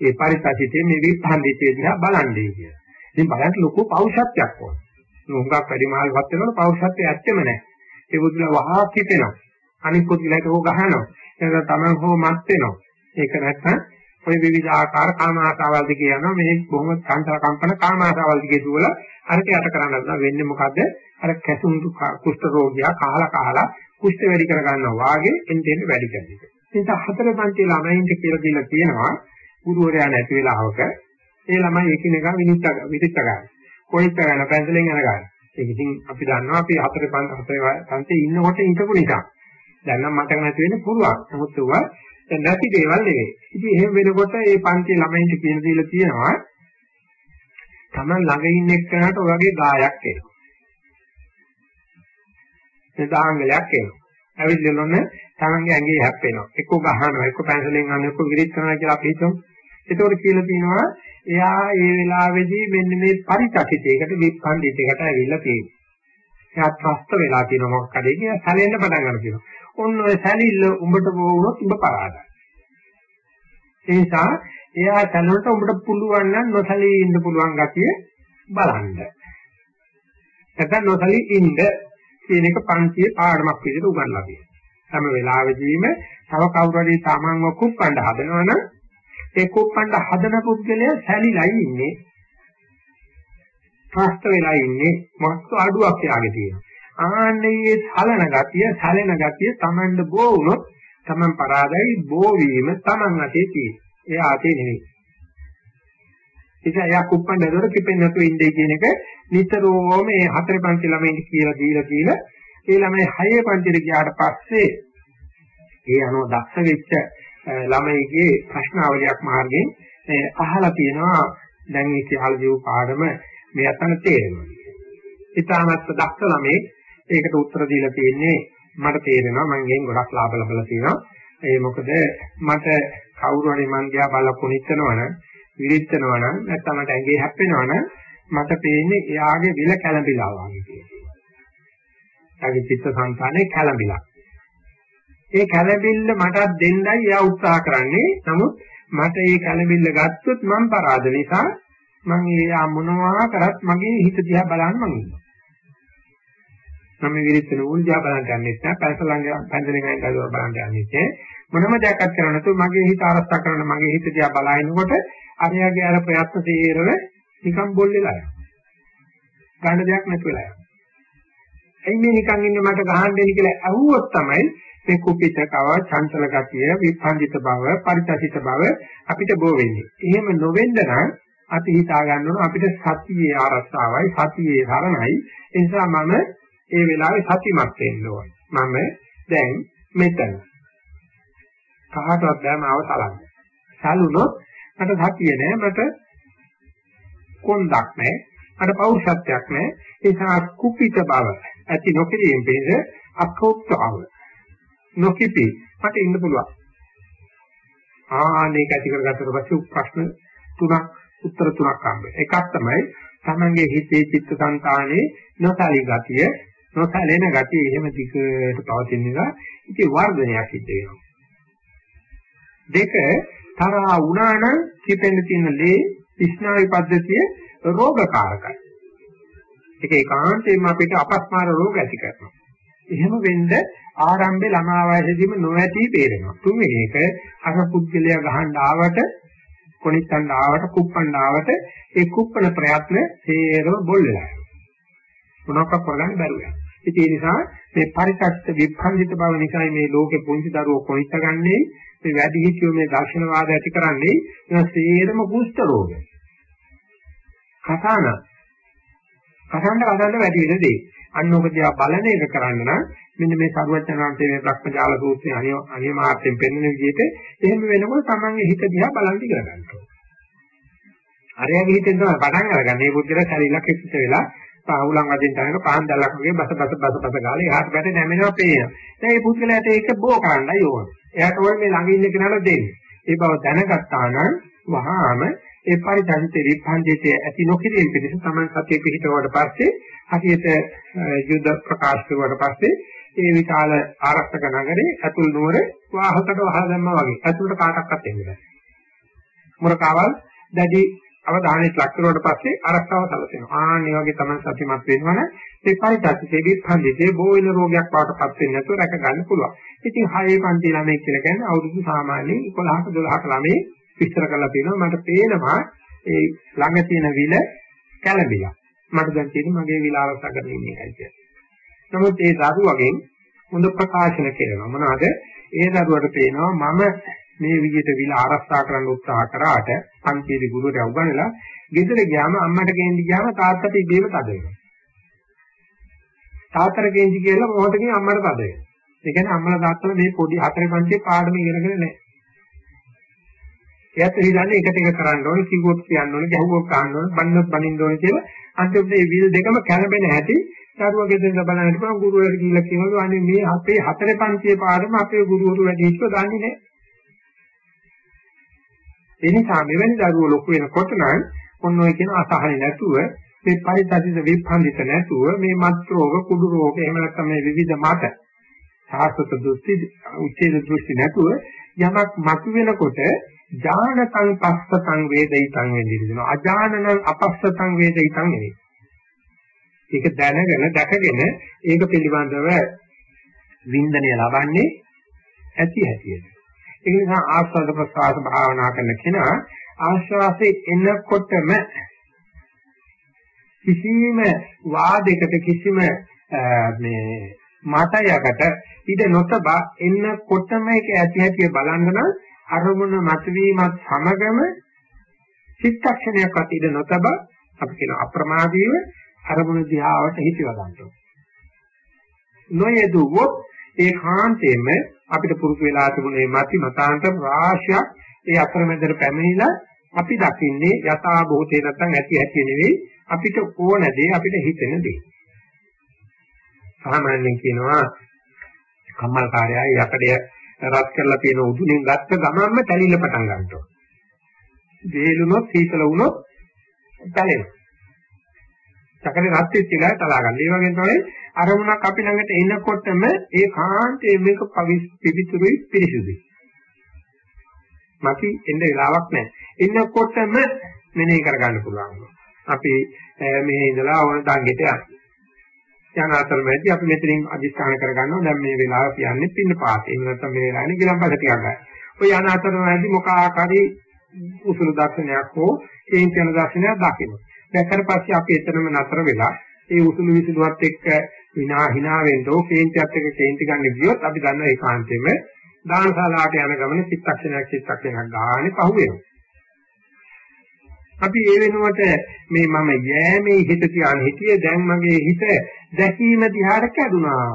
ඒ පරිසසිතේ මේ විපහන්දිතේ දිහා බලන්නේ කියලා ඉතින් බලන්න ලොකු පෞෂත්වයක් ඕන. හුඟක් වැඩි මහල්පත් වෙනකොට පෞෂත්වය ඇත්තෙම නැහැ. ඒ බුදුලා වහා කිපෙනවා. අනිත් පුදුලට හො ගහනවා. එතන තමයි හො මත් වෙනවා. ඒක නැත්නම් ඔය විවිධ ආකාර කාම ආසාවල් දිගේ යනවා මේ බොහොම චංචල කම්පන කාම ආසාවල් දිගේ දුවල අරට යට කරන්න හදනවා වෙන්නේ මොකද අර කැසුම් කුෂ්ඨ රෝගියා කහලා කහලා කුෂ්ඨ වැඩි කර ගන්නවා වාගේ එන්ටෙන් වැඩි කරනවා. ඉතින් හතර පන්ති ළමයින්ට කියලා දීලා තියෙනවා ගුරුවරයා නැති වෙලාවක ඒ ළමයි එකිනෙක විනිශ්චය විනිශ්චය ගන්න. කොයිත් ගන්න පැන්සලෙන් යන ගන්න. ඒක ඉතින් අපි දන්නවා අපි හතර හතර පන්ති ඉන්නකොට හිටපු නිසා. දැන් නම් මතක නැති වෙන්න පුළුවන්. නමුත් ඒවා දැන් නැති දේවල් නෙවෙයි. ඉතින් එහෙම වෙනකොට මේ පන්ති ළමයින්ට කියලා දීලා තියෙනවා Taman ළඟ ඉන්න එක්කනට ඔය වගේ ගායක් එනවා. සදාංගලයක් එනවා. ඇවිල්ලාම තමන්ගේ ඇඟේ හැප්පෙනවා. එක්ක ගහනවා, එක්ක පැන්සලෙන් අන්න එක්ක විරිත් කරනවා කියලා අපි හිතමු. ඒතකොට කියලා තියෙනවා එයා ඒ වෙලාවේදී මෙන්න මේ පරිචකිතයකට විප්පණ්ඩිතයකට ඇවිල්ලා තියෙනවා. එයා ත්‍රස්ත වෙලා තියෙනවා මොකක් හරි කියලා සැලෙන්න පටන් ගන්න කියනවා. ඔන්න ඔය සැලිල්ල උඹට වුණොත් උඹ පරාදයි. ඒ නිසා එයා සැලුනට උඹට පුළුවන් නම් නොසලී ඉන්න පුළුවන් ගතිය බලන්න. නැත්නම් නොසලී ඉන්න කියන එක පන්තියේ පාඩමක් විදිහට උගන්ලා තියෙනවා. හැම වෙලාවෙදීම තව කවුරු හරි තමන්ව කුප්පණ්ඩ හදනවනම් ඒ කුප්පණ්ඩ හදන පුද්ගලයා සැලිලයි ඉන්නේ. ප්‍රස්ත වෙලා ඉන්නේ මොකක් අඩුවක් යාගේ තියෙනවා. ආන්නේ සලන ගතිය, සැලෙන ගතිය තමන්ට බෝ වුණොත් තමන් පරාදයි බෝ වීම තමන් අතේ තියෙනවා. එයා අතේ නෙවෙයි. ඒක එයා කුප්පණ්ඩ දොර කිපෙන්නේ නැතුව ඉන්නේ කියන එක නිතරම මේ හතර පන්ති ළමයින්ට කියලා දීලා දීලා ඒ ළමයි හයේ පන්තිට ගියාට පස්සේ ඒ අනුව දක්ෂ වෙච්ච ළමයිගේ ප්‍රශ්නාවලියක් මාර්ගයෙන් අහලා තියෙනවා දැන් මේ කියලා දීපු පාඩම මේ අතන තේරෙනවා. ඊටමත් දක්ෂ ළමයි ඒකට උත්තර දීලා තියෙන්නේ මට තේරෙනවා මම ගෙන් ගොඩක් ලාභ ලබලා තියෙනවා. ඒ මොකද මට කවුරු හරි මං දිහා බලලා පුනිච්චනවනම් විරිච්චනවනම් නැත්නම් මට ඇඟේ හැප්පෙනවනම් මට පේන්නේ එයාගේ විල කැළඹිලා වගේ කියලා. එයාගේ චිත්ත සංතානේ කැළඹිලා. ඒ කැළඹිල්ල මටත් දෙන්නයි එයා උත්සාහ කරන්නේ. නමුත් මට ඒ කැළඹිල්ල ගත්තොත් මම පරාද නිසා මම එයා මොනවා කරත් මගේ හිත දිහා බලන්න මං ඉන්නවා. මම විරිච්චන උන් දිහා බලන්න යන්නේ නැහැ. පැසලංග පැන්දලෙන් අයින් කරලා බලන්න යන්නේ නැහැ. මොනම දෙයක් කරන්නේ නැතුව මගේ හිත ආරස්සා කරන මගේ හිත දිහා බලනකොට අරයාගේ අර ප්‍රයත්න තීරව නිකන් බොල් වෙලා යනවා. ගන්න දෙයක් නැති වෙලා යනවා. එයි මේ නිකන් ඉන්න මට ගහන්න දෙන්න කියලා අහුවොත් තමයි මේ කුපිතකව චංචල ගතිය විපන්දිත බව පරිචිත බව අපිට බෝ වෙන්නේ. එහෙම නොවෙන්න නම් අපි හිතා ගන්න ඕන අපිට සතියේ ආරස්සාවයි සතියේ සරණයි. ඒ නිසා මම ඒ වෙලාවේ සතිමත් වෙන්න ඕන. මම දැන් මෙතන. කාටවත් බෑ මාව සලන්න. සලුනොත් මට සතිය නෑ මට කොන්දක් නෑ මට පෞරුෂත්වයක් නෑ ඒ නිසා කුපිත බව ඇති නොකිරීම පිණිස අකෝත්තාව නොකිපි මට ඉන්න පුළුවන් ආනේක ඇති කරගත්තට පස්සේ ප්‍රශ්න තුනක් උත්තර තුනක් හම්බෙයි එකක් තමයි තමන්ගේ හිතේ චිත්තසංතානයේ නොසලී ගතිය නොසලෙන ගතිය එහෙම දිගට පවතින නිසා ඉතින් වර්ධනයක් සිද්ධ වෙනවා දෙක තරහා වුණා නම් කිපෙන්න තියෙන ලේ ස්නායු පද්ධතිය රෝගකාරකයි. ඒක ඒකාන්තයෙන්ම අපිට අපස්මාර රෝග ඇති කරනවා. එහෙම වෙන්න ආරම්භයේ ළමා වයසේදීම නොඇති බේරෙනවා. තුන්වෙනි එක අර පුද්ගලයා ගහන්න ආවට කොනිට්ටන්න ආවට කුප්පන්න ආවට ඒ කුප්පන ප්‍රයත්න තේරව බොල් වෙලා යනවා. මොනවක් කරගන්න බැරුව යනවා. ඒ නිසා මේ පරිත්‍ක්ෂ විභංජිත බව නිසා මේ ලෝකේ පුංචි දරුවෝ කොනිට්ට ගන්නේ මේ වැඩි හිතියෝ මේ දර්ශනවාද ඇති කරන්නේ ඒ සේරම කුෂ්ඨ රෝග. කතාන කතාන්ට කතාන්ට වැඩි වෙන දේ. අන්නෝක දිහා බලන එක කරන්න නම් මෙන්න මේ සරුවචනාන්තයේ මේ භ්‍රමජාල සූත්‍රයේ අනියමාර්ථයෙන් පෙන්වන විදිහට එහෙම වෙනකොට තමන්ගේ හිත දිහා බලන් ඉගෙන ගන්න ඕනේ. අරයාගේ හිතෙන් තමයි පටන් අරගන්නේ. මේ බුද්ධිලා ශරීරයක් එක්ක වෙලා පාවුලන් වදින් තනක පහන් දැල්ලක් වගේ බස බස බස බස ගාලා එහාට පැත්තේ නැමෙනවා පේනවා. දැන් මේ පුද්ගලයාට ඒක බෝ කරන්නයි ඕන. එයාට ඕනේ මේ ළඟ ඉන්න කෙනාට දෙන්න. ඒ බව දැනගත්තා නම් වහාම ඒ පරිදන්ත විපන්දිතේ ඇති නොකිරීම පිණිස Taman සතිය පිහිටවට පස්සේ හරියට යුද ප්‍රකාශ කරුවාට පස්සේ ඒ විශාල ආරක්ෂක නගරේ අතුල් නුවර වාහකට වහලා දැම්මා වගේ. අතුලට කාටවත් එන්නේ නැහැ. මොරකාවල් දැඩි අවධානයට ලක් කරුවට පස්සේ ආරක්ෂාව සැලසෙනවා. ආන්නේ වගේ තමයි සතිමත් වෙනවනේ මේ පරිත්‍යාගයේ විස්පන්දිතේ බෝවින රෝගයක් වඩටපත් වෙන්නේ නැතුව රැක ගන්න පුළුවන්. ඉතින් හයේ පන්ති ළමයි කියලා කියන්නේ අවුරුදු සාමාන්‍යයෙන් 11ක 12ක ළමයි විස්තර කරලා තියෙනවා. මට පේනවා ඒ ළඟ තියෙන විල කැළඹිලා. මට දැන් තියෙන්නේ මගේ විල ආරක්ෂා කරගෙන ඉන්න එකයි කියලා. නමුත් ඒ දරුවගෙන් හොඳ ප්‍රකාශන කරනවා. මොනවාද? ඒ දරුවට පේනවා මම මේ විදිහට විල ආරක්ෂා කරන්න උත්සාහ කරාට පන්තියේ ගුරුවරයා උගන්වලා ගෙදර ගියාම අම්මට ගෙන්දි ගියාම තාත්තට ඉබේම තද වෙනවා. තාත්තට ගෙන්දි කියලා මොහොතකින් අම්මට තද වෙනවා. ඒ කියන්නේ අම්මලා තාත්තලා මේ පොඩි හතරේ පන්තියේ පාඩම ඉගෙනගෙන නැහැ. එයාට හිතන්නේ එකට එක කරන්න ඕනේ, කිව්වොත් කියන්න ඕනේ, ගැහුවොත් ගන්න ඕනේ, බන්නොත් බනින්න ඕනේ කියලා අන්තිමට මේ විල් දෙකම කැළඹෙන හැටි දරුවා ගෙදර බලන්න හිටපුවා ගුරුවරයාට කියලා කියනවලු අනේ මේ අපේ හතරේ පන්තියේ පාඩම අපේ ගුරුවරු වැඩි හිටව දන්නේ නැහැ. ඒ නිසා මෙවැනි දරුවෝ ලොකු වෙනකොට නම් ඔන්න ඔය කියන අසහනෙ නැතුව මේ පරිත්‍යාගිත විපන්දිත නැතුව මේ මත් රෝග කුඩු රෝග එහෙම නැත්නම් මේ විවිධ මත සාස්වත දෘෂ්ටි උච්චේද දෘෂ්ටි නැතුව යමක් මතු වෙනකොට ඥානතං පස්සතං වේදිතං වෙන්නේ අජානනං අපස්සතං වේදිතං නෙවෙයි ඒක දැනගෙන දැකගෙන ඒක පිළිබඳව වින්දනය ලබන්නේ ඇති හැටියට. ඒ නිසා ආස්වාද ප්‍රසආස භාවනා කරන කෙනා ආශ්වාසයේ එනකොටම කිසිම වාදයකට කිසිම මේ මතයකට ඉඳ නොතබ එන්නකොටම ඒක ඇති හැටි බලන්න නම් අරමුණ මතවීමත් සමගම චිත්තක්ෂණයක්වත් ඉඳ නොතබ අපි කියන අප්‍රමාදීව අරමුණ දිහාවට හිතව ගන්නවා. නොයදුවොත් ඒකාන්තයෙන්ම අපිට පුරුදු වෙලා තිබුණේ මති මතාන්තර රාශියක් ඒ අතරමැදට පැමිණිලා අපි දකින්නේ යථා භූතේ නැත්නම් ඇති ඇති නෙවෙයි අපිට ඕන දේ අපිට හිතෙන දේ. සාමාන්‍යයෙන් කියනවා කම්මල් කාර්යය යකඩය රත් කරලා තියෙන උදුණෙන් ගත්ත ගමන්ම තැලිල්ල පටන් ගන්නවා. වේලුනොත් සීතල වුණොත් තැලෙනවා. යකඩේ රත් වෙච්ච එකයි තලා ගන්න. ඒ වගේ තමයි අරමුණක් අපි ළඟට එනකොටම ඒ කාන්තේ මේක පිවිතුරුයි පිරිසුදුයි. මකි එන්න වෙලාවක් නැහැ. එන්නකොටම මෙනෙහි කරගන්න පුළුවන්. අපි මේ ඉඳලා ඕන තංගෙට යනවා. යන අතරමැදි අපි මෙතනින් අදිස්ථාන කරගන්නවා දැන් මේ වෙලාව කියන්නේ පින්න පාතේ. එහෙම නැත්නම් මේ වෙලාවේ ගිලම්පස ටිකක් ගන්න. ඔය යන අතරමැදි මොක ආකාරي උසුළු දර්ශනයක් හෝ කේන්ති යන දර්ශනයක් දකින්න. දැක්කට පස්සේ අපි එතනම නතර වෙලා ඒ උසුළු විසුළුවත් එක්ක විනා hina වෙන්නෝ කේන්තියත් එක්ක කේන්ති ගන්න ගියොත් අපි දන්නවා ඒකාන්තයෙන්ම දානශාලාවට යන ගමන චිත්තක්ෂණයක් චිත්තක්ෂණයක් ගානේ පහු වෙනවා. අපි ඒ වෙනුවට මේ මම යෑමේ හිත තියාගෙන හිටියේ දැන් මගේ හිත දැකීම දිහාට කැඩුනා.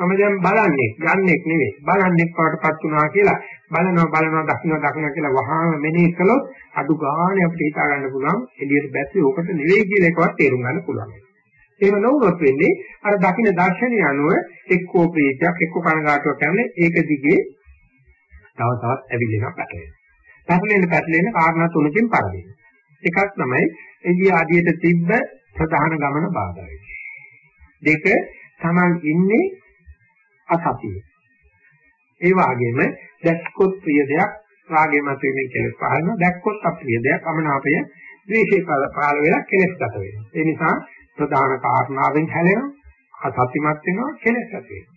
මම දැන් බලන්නේ යන්නේ නෙවෙයි බලන්නේ පාටපත් වුණා කියලා බලනවා බලනවා දකින්න දකින්න කියලා වහාම මෙනෙහි කළොත් අඩු ගානේ අපිට හිතා ගන්න පුළුවන් එළියට බැස්සේ ඕකට නෙවෙයි කියන එකවත් තේරුම් ගන්න පුළුවන්. එහෙම නොවුනොත් වෙන්නේ අර දකින්න දර්ශනය අනුව එක්කෝ ප්‍රීතියක් එක්කෝ කනගාටුවක් කරන්නේ ඒක දිගේ තව තවත් ඇවිලෙනවා පැටලෙනවා. පැටලෙන පැටලෙන කාරණා තුනකින් පරදින. එකක් තමයි එළිය ආදියට තිබ්බ ප්‍රධාන ගමන බාධා දෙක Taman ඉන්නේ අසතියේ. ඒ වගේම දැක්කොත් ප්‍රිය දෙයක් රාගය මත වෙන කෙලෙස් පහළන දැක්කොත් අප්‍රිය දෙයක් අමනාපය ද්වේෂය පහළ වෙලා කෙලෙස් ගත වෙනවා. ඒ නිසා ප්‍රධාන කාරණාවෙන් හැලෙනවා අසත්‍යමත් වෙනවා කෙලෙස් ඇති වෙනවා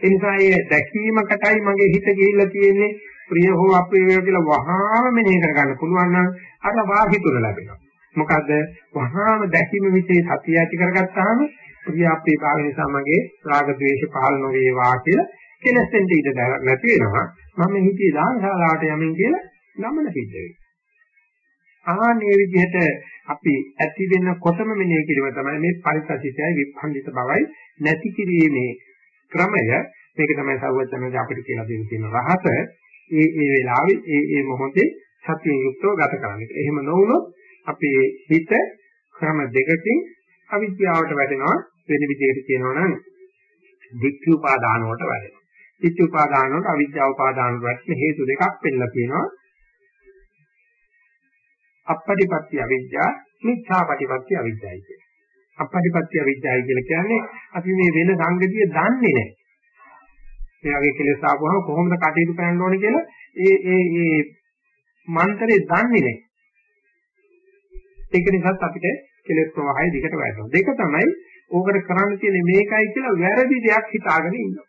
ඒ නිසා මේ දැකීමකටයි මගේ හිත ගිහිල්ලා තියෙන්නේ ප්‍රිය හෝ අප්‍රිය කියලා වහාම මෙනෙහි කරගන්න පුළුවන් නම් අර වාසි තුන ලැබෙනවා මොකද වහාම දැකීම විසේ සතිය ඇති කරගත්තාම ප්‍රිය අප්‍රිය භාව නිසා මගේ රාග ద్వේෂ පහළ නොවේවා කියලා කෙලෙස් දෙන්න ඉඩ නැති වෙනවා. මම හිතේ දානශාලාවට යමින් කියලා ගමන සිද්ධ වෙනවා ආන්නේ විදිහට අපි ඇති වෙනකොටම මෙනෙහි කිරීම තමයි මේ පරිසසිතයි විභංගිත බවයි නැති කිරීමේ ක්‍රමය. මේක තමයි සර්වඥයන් අපිට කියලා දෙන්න තියෙන රහස. ඒ ඒ වෙලාවේ ඒ ඒ මොහොතේ සතිය යුක්තව ගත කරන්නේ. එහෙම නොවුනොත් අපේ හිත ක්‍රම දෙකකින් අවිද්‍යාවට වැටෙනවා. වෙන විදිහකට කියනවා නම් දික්ඛ උපාදාන වලට වැටෙනවා. දික්ඛ උපාදාන වලට අවිද්‍යාව උපාදාන වලට හේතු දෙකක් පෙන්නලා තියෙනවා. අපපටිපත්‍ය අවිද්‍යාව මිච්ඡාපටිපත්‍ය අවිද්‍යාවයි කියන්නේ. අපපටිපත්‍ය අවිද්‍යාවයි කියලා කියන්නේ අපි මේ වෙන සංගතිය දන්නේ නැහැ. මේ වගේ කෙලෙස් ආපුවම කොහොමද කටයුතු කරන්න ඕනේ කියලා ඒ ඒ ඒ මන්ත්‍රේ දන්නේ නැහැ. ඒක නිසාත් අපිට කෙලෙස් ප්‍රවාහය දිගට වැටෙනවා. දෙක තමයි ඕකට කරන්න තියෙන්නේ මේකයි කියලා වැරදි දෙයක් හිතාගෙන ඉන්නවා.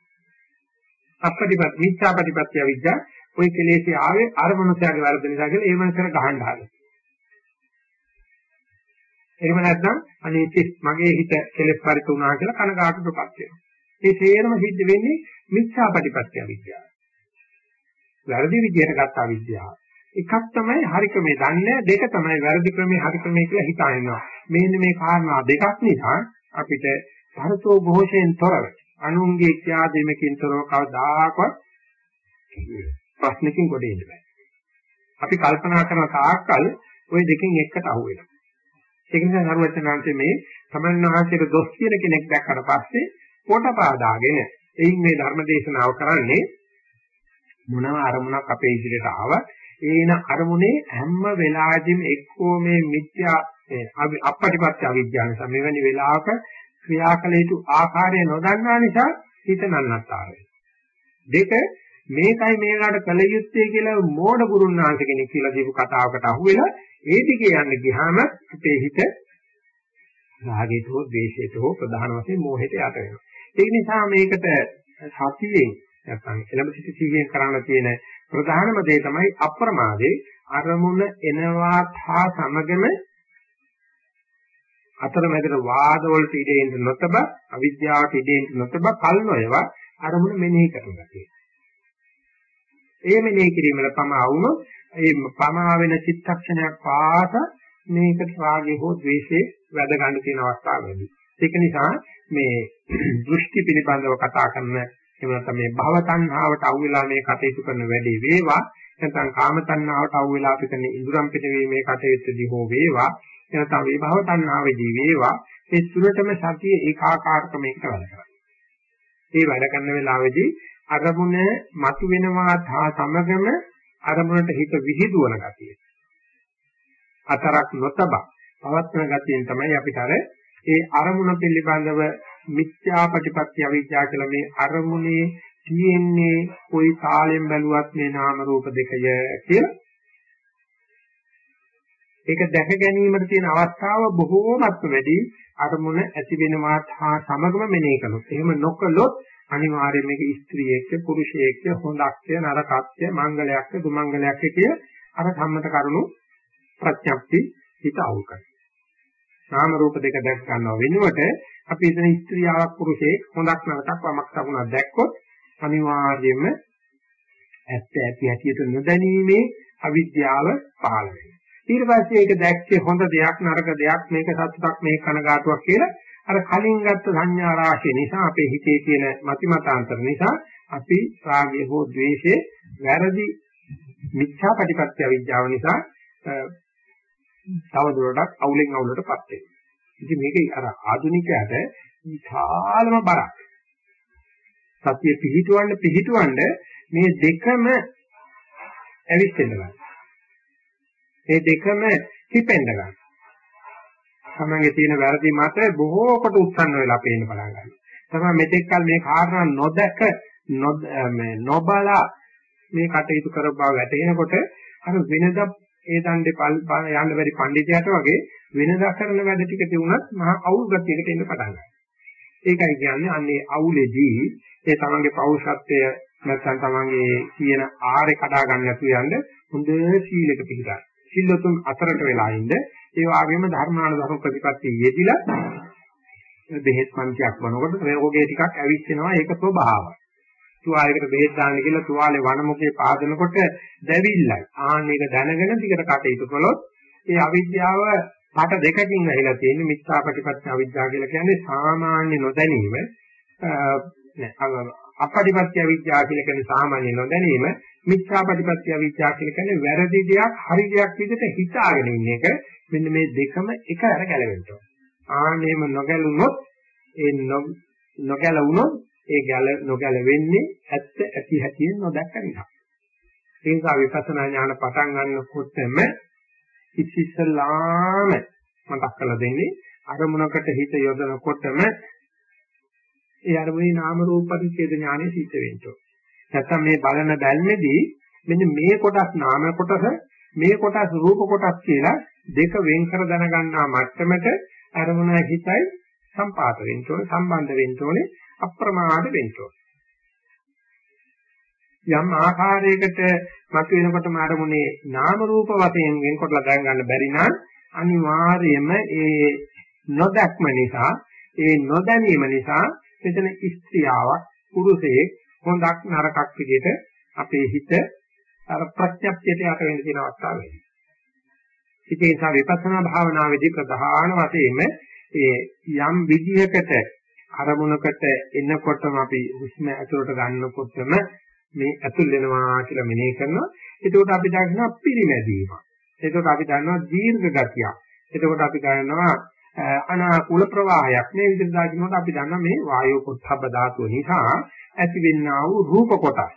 අපපටිපත් මිච්ඡාපටිපත්‍ය විද්‍යා ওই කෙලෙසේ ආවේ අර මනුස්සයාගේ වැරදි නිසා කියලා ඒ මනුස්සයා ගහන්න ආවේ. එහෙම නැත්නම් අනේ තිස් මගේ හිත කෙලෙස් පරිත උනා කියලා කනගාටුටපත් වෙනවා. මේ තේරම සිද්ධ වෙන්නේ මිච්ඡාපටිපත්‍ය විද්‍යාව. වැරදි විදිහට ගත්ත අවිද්‍යාව. එකක් තමයි හරි ක්‍රමේ දන්නේ දෙක තමයි වැරදි ක්‍රමේ හරි ක්‍රමේ කියලා හිතාගෙනවා. මෙන්න මේ කාරණා දෙකක් නිසා අපිට පරතෝ භෝෂයෙන් තොරව අනුන්ගේ ත්‍යාදීමකින් තොරව කවදාකවත් ප්‍රශ්නකින් ගොඩ එන්න බෑ. අපි කල්පනා කරන තාක්කල් ওই දෙකෙන් එකකට අහු වෙනවා. ඒක නිසා නරුවචනාන්තේ මේ සමන්වහන්සේට දොස් කියන කෙනෙක් දැක්කට පස්සේ කොටපාදාගෙන එයින් මේ ධර්ම දේශනාව කරන්නේ මොනම අරමුණක් අපේ ඉදිරියට ආවත් ඒන අරමුණේ හැම වෙලාවෙදිම එක්කෝ මේ මිත්‍යා අපපටිපත්‍ය අවිද්‍යාව නිසා මෙවැනි වෙලාවක ක්‍රියාකල යුතු ආකාරය නොදන්නා නිසා හිත නන්නත්තර දෙක මේකයි මේකට කල යුත්තේ කියලා මෝඩ ගුරුන්නාංශ කෙනෙක් කියලා දීපු කතාවකට අහුවෙලා ඒ දිගේ යන්න ගියාම අපේ හිත රාගයට හෝ ද්වේෂයට හෝ ප්‍රධාන වශයෙන් මෝහයට යට වෙනවා. ඒ නිසා මේකට සතියෙන් නැත්නම් එළඹ සිට සීයෙන් කරන්න තියෙන ප්‍රධානම දේ තමයි අප්‍රමාදේ අරමුණ එනවා තා සමගම අතරමැදට වාද වලට ඉදෙන්න නොතබ අවිද්‍යාවට ඉදෙන්න නොතබ කල් නොයවා අරමුණ මෙනෙහි කරන ගතිය. ඒ මෙනෙහි කිරීමල පමා වුණොත් ඒ පමා වෙන චිත්තක්ෂණයක් පාස මේකට රාගේ හෝ ද්වේෂේ වැඩ ගන්න තියෙන අවස්ථා වැඩි. ඒක නිසා මේ දෘෂ්ටි පිළිබඳව කතා කරන එහෙම නැත්නම් මේ භව තණ්හාවට අවු වෙලා මේ කටයුතු කරන වැඩේ වේවා නැත්නම් කාම තණ්හාවට අවු වෙලා අපි කරන ඉඳුරම් පිටවීමේ කටයුත්තදී හෝ වේවා නැත්නම් විභව තණ්හාවේදී වේවා මේ තුනටම සතිය ඒකාකාරකමයකට වැඩ කරනවා. මේ වැඩ කරන වෙලාවේදී අරමුණ මතු වෙනවා තා සමගම අරමුණට හිත විහිදුවන ගතිය. අතරක් නොතබ පවත්වන ගතියෙන් තමයි අපිට අර ඒ අරමුණ පිළිබඳව මිත්‍යා ප්‍රතිපත්ති අවිද්‍යාව කියලා මේ අරමුණේ තියෙන්නේ කොයි කාලෙන් බැලුවත් මේ නාම රූප දෙකය කියලා. ඒක දැක ගැනීමට තියෙන අවස්ථාව බොහෝමත්ම වැඩි අරමුණ ඇති වෙනවා හා සමගම මෙනෙහි කළොත්. එහෙම නොකළොත් අනිවාර්යයෙන් මේක ස්ත්‍රියෙක්ද පුරුෂයෙක්ද හොඳක්ද නරකක්ද මංගලයක්ද දුමංගලයක්ද කිය අර සම්මත කරුණු ප්‍රඥප්ති හිත අවුල් කරනවා. නාම රූප දෙක දැක් ගන්නව වෙනුවට අපි එතන ස්ත්‍රියාවක් පුරුෂයෙක් හොඳක් නරකක් වමක් සමුණක් දැක්කොත් අනිවාර්යයෙන්ම ඇත්ත ඇති හැටියට නොදැනීමේ අවිද්‍යාව පහළ වෙනවා. ඊට පස්සේ ඒක දැක්කේ හොඳ දෙයක් නරක දෙයක් මේක සතුටක් මේක කනගාටුවක් කියලා අර කලින් ගත්ත සංඥා රාශිය නිසා අපේ හිතේ තියෙන මතිමතාන්තර නිසා අපි රාගය හෝ ද්වේෂය වැරදි මිච්ඡා ප්‍රතිපත්‍ය අවිද්‍යාව නිසා තවදුරටත් අවුලෙන් අවුලටපත් වෙනවා. ඉතින් මේක අර ආධුනිකයාට විශාලම බරක්. සතිය පිහිටවන්න පිහිටවන්න මේ දෙකම ඇවිස්සෙන්න ගන්න. මේ දෙකම කිපෙන්න ගන්න. තමන්ගේ තියෙන වැරදි මත බොහෝ කොට උත්සන්න වෙලා පේන්න පටන් ගන්නවා. තමයි මෙතෙක්කල් මේ කාරණා නොදක නොබලා මේ කටයුතු කර බව වැටෙනකොට අර වෙනද ඒ දණ්ඩේ යන්න බැරි පඬිතුයාට වගේ වෙනදා කරන වැඩ ටික තියුණත් මහා අවුල් ගතියකට එන්න පටන් ගන්නවා. ඒකයි කියන්නේ අන්නේ අවුලේදී ඒ තමන්ගේ පෞරුෂත්වය නැත්නම් තමන්ගේ කියන ආරේ කඩා ගන්න නැතුව යන්න හොඳ සීලක පිළිගන්න. සිල්ලතුන් අතරට වෙලා ඉන්න ඒ වගේම ධර්මානුධර්ම ප්‍රතිපත්තිය යෙදිලා බෙහෙත් පන්තියක් වනකොට රෝගයේ ටිකක් ඇවිස්සෙනවා ඒක ස්වභාවයි. තුවාලයකට බෙහෙත් දාන්න කියලා තුවාලේ වනමුකේ පාදනකොට දැවිල්ලයි. ආන්න ඒක දැනගෙන ටිකට කටයුතු කළොත් ඒ අවිද්‍යාව පාට දෙකකින් ඇහිලා තියෙන්නේ මිත්‍යා ප්‍රතිපත්ති අවිද්‍යාව කියලා කියන්නේ සාමාන්‍ය නොදැනීම අපපටිපත්‍ය අවිද්‍යාව කියලා කියන්නේ සාමාන්‍ය නොදැනීම. මිත්‍යා ප්‍රතිපත්ති අවිද්‍යාව කියලා කියන්නේ වැරදි දෙයක් හරි දෙයක් විදිහට හිතාගෙන ඉන්න එක. මෙන්න මේ දෙකම එක අර ගැලවෙන්න ආන්නේම නොගැලුනොත් ඒ නොගැලවුනොත් ඒ ගැල නොගැලවෙන්නේ ඇත්ත ඇති හැටියෙන් නොදැක්ක නිසා. ඒ නිසා විපස්සනා ඥාන පටන් ගන්නකොටම ඉතිස්සලාම මතක් කරලා දෙන්නේ අරමුණකට හිත යොදනකොටම ඒ අරමුණේ නාම රූප පරිච්ඡේද ඥානෙ සිද්ධ වෙන්න ඕන. නැත්තම් මේ බලන බැල්මේදී මෙන්න මේ කොටස් නාම කොටස මේ කොටස් රූප කොටස් කියලා දෙක වෙන් කර දැනගන්නා මට්ටමට අරමුණ හිතයි සම්පාත වෙන්න ඕනේ සම්බන්ධ වෙන්න ඕනේ අප්‍රමාද වෙන්න ඕනේ යම් ආකාරයකට මත වෙනකොටම අරමුණේ නාම රූප වශයෙන් වෙන්කොටලා දැන ගන්න බැරි නම් අනිවාර්යයෙන්ම ඒ නොදක්ම නිසා ඒ නොදැනීම නිසා මෙතන ස්ත්‍රියාවක් පුරුෂයෙක් හොඳක් නරකක් විදිහට අපේ හිත අර ප්‍රත්‍යක්ෂයට යට වෙන්න තියෙන අවස්ථාව වෙයි. ඉතින් ඒ නිසා විපස්සනා භාවනාවේදී ප්‍රධාන වශයෙන්ම ඒ යම් විදිහකට අරමුණකට එනකොටම අපි හුස්ම ඇතුළට ගන්නකොටම මේ ඇතුල් වෙනවා කියලා මෙනෙහි කරනවා. එතකොට අපි දන්නවා පිරිමැදීම. එතකොට අපි දන්නවා දීර්ඝ ගතියක්. එතකොට අපි දන්නවා අනාකූල ප්‍රවාහයක්. මේ විදිහට දාකිනකොට අපි දන්නවා මේ වායෝ පොත්හබ්බ ධාතුව නිසා ඇතිවෙනා වූ රූප කොටස්.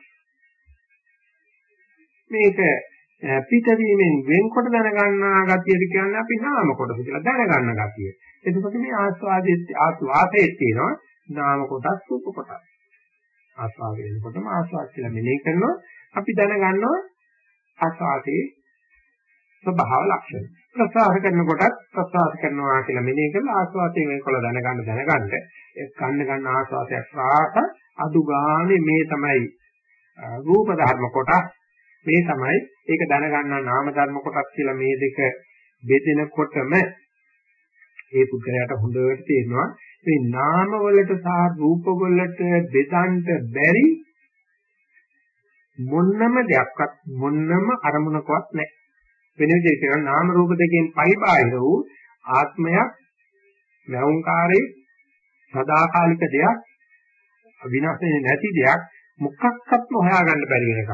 මේක පිටවීමෙන් වෙන්කොට දැනගන්නා ගතියද කියන්නේ අපි නාම කොටස කියලා දැනගන්න ගතිය. එතකොට මේ ආස්වාදයේ ආස්වාදයේ තියෙනවා නාම කොටස් රූප කොටස්. ආස්වාද වෙනකොටම ආස්වාද කියලා මෙනෙහි කරනවා අපි දැනගන්නවා ආස්වාදයේ ස්වභාව ලක්ෂණ. ප්‍රසාර කරනකොටත් ප්‍රසාර කරනවා කියලා මෙනෙහි කරලා ආස්වාදයෙන් වෙනකොල දැනගන්න දැනගන්න ඒ ගන්න ගන්න ආස්වාදයක් රාස අදු ගානේ මේ තමයි රූප ධර්ම කොටස් මේ තමයි ඒක දැනගන්නා නාම ධර්ම කොටස් කියලා මේ දෙක බෙදෙනකොටම ඒ පුද්ගලයාට හොඳට තේරෙනවා මේ නාම වලට සහ රූප වලට බෙදන්න බැරි මොන්නම දෙයක්වත් මොන්නම අරමුණකවත් නැහැ. වෙන විදිහට කියනවා නාම රූප දෙකෙන් පරිබාහිර වූ ආත්මයක් නැවුම්කාරේ සදාකාලික දෙයක් විනාශ වෙන්නේ නැති දෙයක් මොකක්වත්ම හොයාගන්න බැරි වෙන එකක්.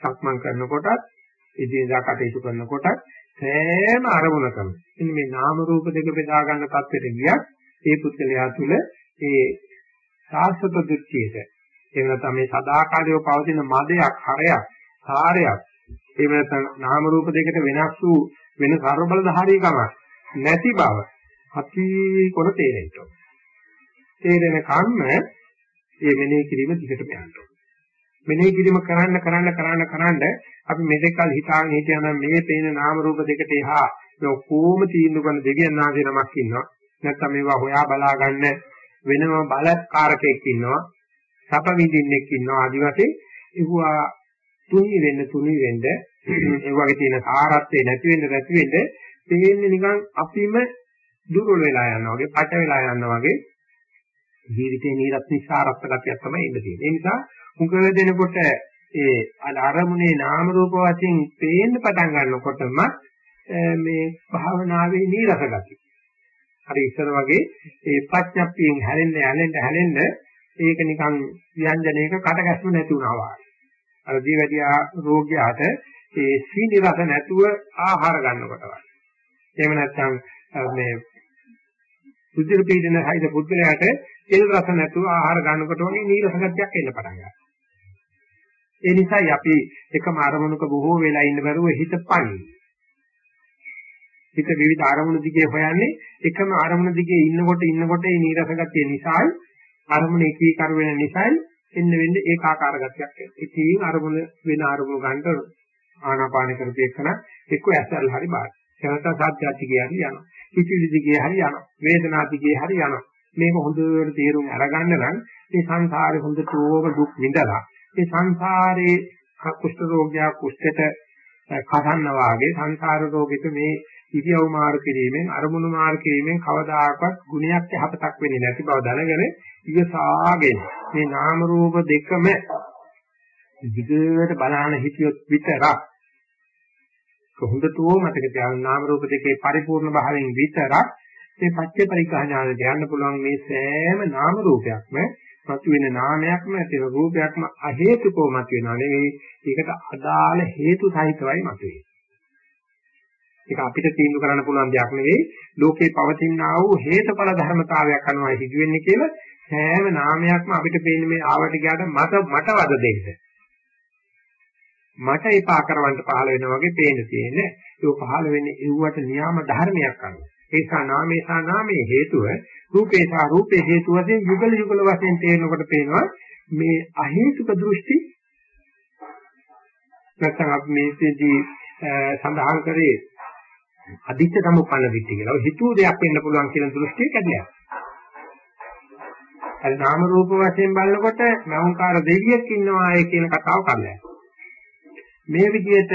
සක්මන් කරනකොටත් ඉදිරියදා කටයුතු කරනකොටත් සෑම අරමුණකම ඉතින් මේ නාම රූප දෙක බෙදා ගන්න තත්ත්වයට ගියත් ඒ පුද්ගලයා තුළ ඒ සාස්වත දෘෂ්ටියට එහෙම නැත්නම් මේ සදාකාලිකව පවතින මදයක් හරයක් සාරයක් එහෙම නැත්නම් නාම රූප දෙකට වෙනස් වූ වෙන ਸਰව බලධාරීකමක් නැති බව අති කොට තේරෙන්න ඕන. තේරෙන කම්ම මේ මෙනෙහි කිරීම දිගටම යන්න ඕන. මෙනෙහි කිරීම කරන්න කරන්න කරන්න කරන්න අපි මෙතෙක්කල් හිතාගෙන හිටියනම් මේ පේන නාම රූප දෙකට එහා මේ ඔක්කොම තීන්දුව කරන දෙවියන් ආදී නමක් ඉන්නවා. නැත්නම් මේවා හොයා බලා ගන්න වෙනම බලකාරකෙක් ඉන්නවා. සප විඳින්නෙක් ඉන්නවා ආදි වශයෙන් ඒවා තුනි වෙන්න තුනි වෙන්න ඒ වගේ තියෙන සාරත්වේ නැති වෙන්න නැති වෙන්න තේින්නේ නිකන් අපිම දුර්වල වෙලා යනවා වගේ පට වෙලා යනවා වගේ ජීවිතේ නිරත් නිසාරත්ත ගතියක් තමයි ඉන්න තියෙන්නේ. ඒ නිසා මුගල දෙනකොට ඒ අරමුණේ නාම රූප වශයෙන් පේන්න පටන් ගන්නකොටම මේ භාවනාවේ නීරස ගතිය. අර ඉස්සර වගේ ඒ ප්‍රඥප්තියෙන් හැලෙන්න හැලෙන්න හැලෙන්න ඒක නිකන් ව්‍යංජනයක කට ගැස්ම නැති වුණා වගේ. අර දීවැඩියා රෝගියාට ඒ සීනි රස නැතුව ආහාර ගන්නකොට වගේ. එහෙම නැත්නම් මේ සුද්ධ පීඩන හයිද පුද්ගලයාට තෙල් රස නැතුව ආහාර ගන්නකොට වගේ නීරස ගතියක් එන්න පටන් ගන්නවා. ඒ නිසායි අපි එකම අරමුණක බොහෝ වෙලා ඉන්න බැරුව හිත පණි. හිත විවිධ අරමුණු දිගේ හොයන්නේ එකම අරමුණ දිගේ ඉන්නකොට ඉන්නකොට ඒ නීරස ගතිය නිසායි අරමුණ එකීකර වෙන නිසායි එන්න වෙන්නේ ඒකාකාර ගතියක් එනවා. ඉතින් අරමුණ වෙන අරමුණු ගන්නට ආනාපාන කරපු එකන එක්ක ඇස්සල් හරි බාර. එනත සත්‍යත්‍තිකේ හරි යනවා. හිතවිලි දිගේ හරි යනවා. වේදනා දිගේ හරි යනවා. මේක හොඳට තේරුම් අරගන්න නම් මේ සංසාරේ හොඳටම දුක් විඳලා මේ සංසාරේ කුෂ්ඨ රෝගියා කුෂ්ඨයට කසන්න වාගේ සංසාර රෝගිත මේ ඉරියව් මාරු කිරීමෙන් අරමුණු මාරු කිරීමෙන් කවදාකවත් ගුණයක් යහපතක් වෙන්නේ නැති බව දැනගෙන ඉවසාගෙන මේ නාම රූප දෙකම දිගට බලන හිතියොත් විතරක්. කොහොඳතෝ මතක තියාගන්න නාම රූප දෙකේ පරිපූර්ණ භාවයෙන් විතරක්. මේ පච්චේ පරිග්‍රහ ඥානයට යන්න පුළුවන් මේ සෑම නාම රූපයක්ම මතුවෙන නාමයක්ම තියෙන රූපයක්ම අහේතුකව මතුවෙනා නෙවෙයි. ඒකට අදාළ හේතු සහිතවයි මතුවේ. ඒක අපිට තීන්දුව කරන්න පුළුවන් දෙයක් නෙවෙයි. ලෝකේ පවතින ආ වූ හේතුඵල ධර්මතාවයක් අනුවයි සිදුවෙන්නේ කියලා සෑම නාමයක්ම අපිට පේන්නේ මේ ආවට ගියාට මට මට වද දෙන්න. මට එපා කරවන්න පහළ වෙනා වගේ පේන්න තියෙන්නේ. ඒක පහළ වෙන්නේ ඒවට නියම ධර්මයක් අනුව. ඒසා නාමේ සා නාමේ හේතුව රූපේ සා රූපේ හේතු වශයෙන් යුගල යුගල වශයෙන් තේරෙනකොට පේනවා මේ අහේතුක දෘෂ්ටි නැත්නම් අපි මේකේදී සඳහන් කරේ අදිච්ච සමුප්පන්න දිට්ඨිය කියලා. ඔය හිතුව දෙයක් වෙන්න පුළුවන් කියන දෘෂ්ටිය කැඩලා. අර නාම රූප වශයෙන් බලනකොට නවුංකාර දෙවියෙක් ඉන්නවා ඒ කියන කතාව කල්ලා. මේ විදිහට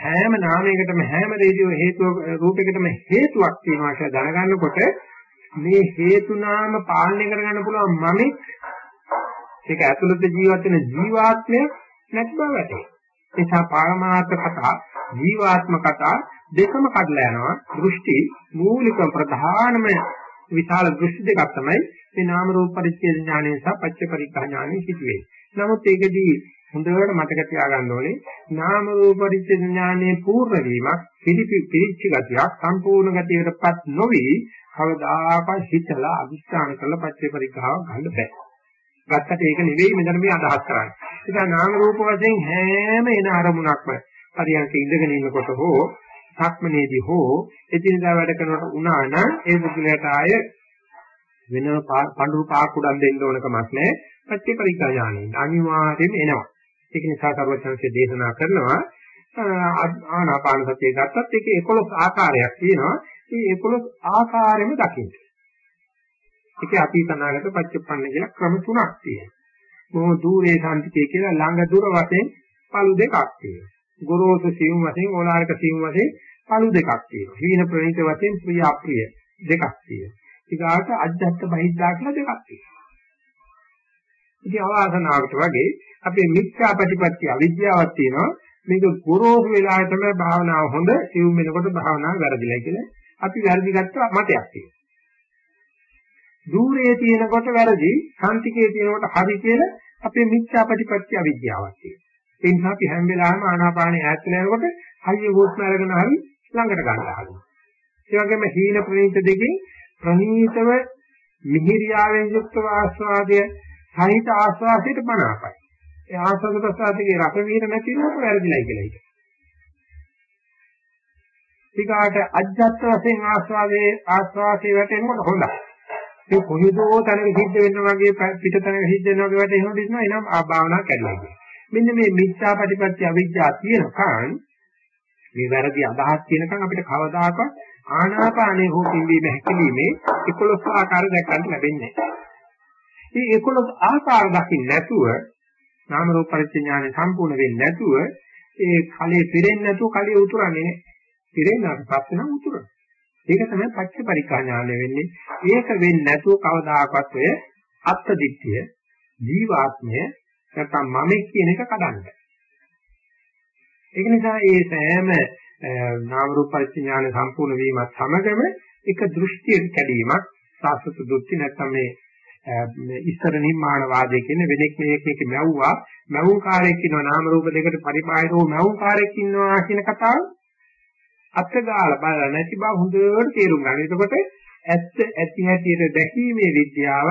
හැම නාමයකටම හැම රේඩියෝ හේතුව රූපයකටම හේතුවක් තියෙනවා කියලා දැනගන්නකොට මේ හේතු නාම පාලනය කරගන්න පුළුවන් මමෙක් ඒක ඇතුළත ජීවත් වෙන ජීවාත්මය නැති බව වැටේ. ඒ නිසා පාරමාර්ථ කතා ජීවාත්ම කතා දෙකම කඩලා යනවා දෘෂ්ටි මූලික ප්‍රධානම විශාල දෘෂ්ටි දෙකක් තමයි මේ නාම රූප පරිච්ඡේද ඥානය සහ පච්ච පරික්ඛා ඥානය සිදුවේ. නමුත් ඒකදී හොඳට මතක තියාගන්න ඕනේ නාම රූප පරිච්ඡේද ඥානයේ පූර්ණ වීමක් පිළිපි පිළිච්ච ගතියක් සම්පූර්ණ ගතියකටපත් නොවි කවදාකවත් හිතලා අදිස්ථාන කරලා පච්ච පරික්ඛාව ගන්න බෑ. ගත්තට ඒක නෙවෙයි මෙතන මේ අදහස් කරන්නේ. ඒක නාම රූප වශයෙන් හැම එන අරමුණක්ම පරියන්ක ඉඳගෙන ඉන්නකොට හෝ සක්මනේදී හෝ එදිනදා වැඩ කරනකොට උනා නම් ඒ මුදුලට ආය වෙන පඳුරු පාක් උඩන් දෙන්න ඕන කමක් නැහැ. පච්චේ පරික්ඛා ඥානෙ අනිවාර්යයෙන්ම එනවා. ඒක නිසා සර්වඥාන්සේ දේශනා කරනවා ආනාපාන සතිය ගත්තත් ඒකේ 11 ආකාරයක් තියෙනවා. මේ 11 ආකාරෙම දකින්න. ඒකේ අතීත අනාගත පච්චපන්න කියලා ක්‍රම තුනක් තියෙනවා. මොහොත দূරේ සාන්තිකේ කියලා ළඟ දුර වශයෙන් පළු දෙකක් තියෙනවා. ගොරෝසු සියුම් වශයෙන් ඕලාරික සියුම් වශයෙන් පළු දෙකක් තියෙනවා. හීන ප්‍රණීත වශයෙන් ප්‍රිය අප්‍රිය දෙකක් තියෙනවා. ඊගාට අජ්ජත් බහිද්දා කියලා දෙකක් තියෙනවා. ඉතින් අවාසනාවට වගේ අපේ මිත්‍යා ප්‍රතිපත්ති අවිද්‍යාවක් තියෙනවා. මේක ගොරෝසු වෙලාවේ තමයි භාවනාව හොඳ, සියුම් වෙනකොට භාවනාව වැරදිලා කියලා අපි වැරදි ගත්ත මතයක් තියෙනවා. দূරයේ තියෙනකොට වැරදි, සාන්තිකයේ තියෙනකොට හරි කියලා අපේ මිත්‍යා ප්‍රතිපත්ති අවිද්‍යාවක් තියෙනවා. ඒ නිසා අපි හැම වෙලාවෙම ආනාපානය ඈත් වෙලා යනකොට හයිය හුස්ම අරගෙන හරි ළඟට ගන්න හදනවා. ඒ වගේම හීන ප්‍රනීත දෙකේ ප්‍රනීතව මිහිරියාවෙන් යුක්තව ආස්වාදය සහිත ආස්වාදයට බණාපයි. ඒ ආස්වාද ප්‍රසාදයේ රස විහිර නැති වෙනකොට වැරදිලයි කියලා හිතනවා. ඊගාට අජ්ජත් වශයෙන් ආස්වාදයේ ආස්වාදයේ වැටෙනකොට හොඳයි. ඒ කොහෙදෝ තැනක සිද්ධ වෙන්න වගේ පිට තැනක සිද්ධ වෙන වගේ වැටෙනකොට ඉන්නවා එනම් ආ භාවනාව කැඩලා ගියා. මෙන්න මේ මිත්‍යා ප්‍රතිපත්ති අවිජ්ජා තියෙනකන් මේ වැරදි අදහස් තියෙනකන් අපිට කවදාකවත් ආනාපානේ හෝ පිම්බීම හැකිලිමේ 11 ආකාර දැක්කන්න ලැබෙන්නේ නැහැ. මේ 11 ආකාර දකින්න නැතුව නාම රූප පරිච්ඡේඥානෙ සම්පූර්ණ වෙන්නේ නැතුව ඒ කලයේ පිරෙන්නේ නැතුව කලයේ උතුරන්නේ නැහැ. පිරෙන්නාට පස්සේ නම් උතුරන. ඒක තමයි පච්ච පරිකා ඥානය වෙන්නේ. ඒක වෙන්නේ නැතුව කවදාකවත් ඔය අත්ත්‍ය දිට්ඨිය ජීවාත්මය නැත්නම් මම කියන එක කඩන්න. ඒක නිසා ඒ සෑම නාම රූප පරිඥාන සම්පූර්ණ වීමත් සමගම එක දෘෂ්ටියක කැඩීමක් සාස්වත දෘෂ්ටි නැත්නම් මේ ඉස්තර නිර්මාණ වාදයේ කියන වෙනෙක් මේක එක මැව්වා මැවුම් කාර්යයක් කියනවා නාම රූප දෙකට පරිපායනෝ මැවුම් කාර්යයක් ඉන්නවා කියන කතාව අත්ගාල බලලා නැති බව හොඳට තේරුම් ගන්න. එතකොට ඇත්ත ඇති හැටියට දැකීමේ විද්‍යාව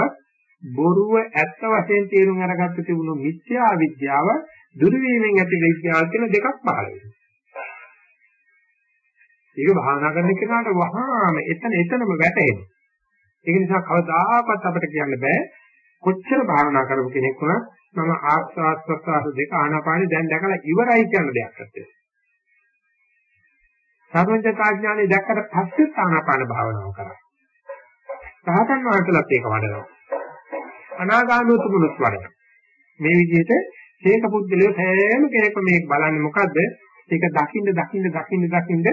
බොරුව ඇත්ත වශයෙන් තේරුම් අරගත්ත තිබුණු මිත්‍යා විද්‍යාව දුරු වීමෙන් ඇති විද්‍යාව කියන දෙකක් පහළ වෙනවා. ඒක භාවනා කරන කෙනාට වහාම එතන එතනම වැටෙනවා. ඒක නිසා කවදාකවත් අපිට කියන්න බෑ කොච්චර භාවනා කරපු කෙනෙක් වුණත් මම ආස්වාස් ප්‍රස්වාස දෙක ආනාපානෙ දැන් දැකලා ඉවරයි කියන දෙයක් නැත්තේ. සර්වඥතාඥානෙ දැක්කට පස්සේ ආනාපාන භාවනාව කරා. සහතන් වහන්සේලාත් ඒක වඩනවා. අනාගාමී තුමුණුත් වඩනවා. මේ විදිහට මේක පුද්ගලයෝ හැම කෙනෙක්ම මේක බලන්නේ මොකද්ද? ඒක දකින්න දකින්න දකින්න දකින්න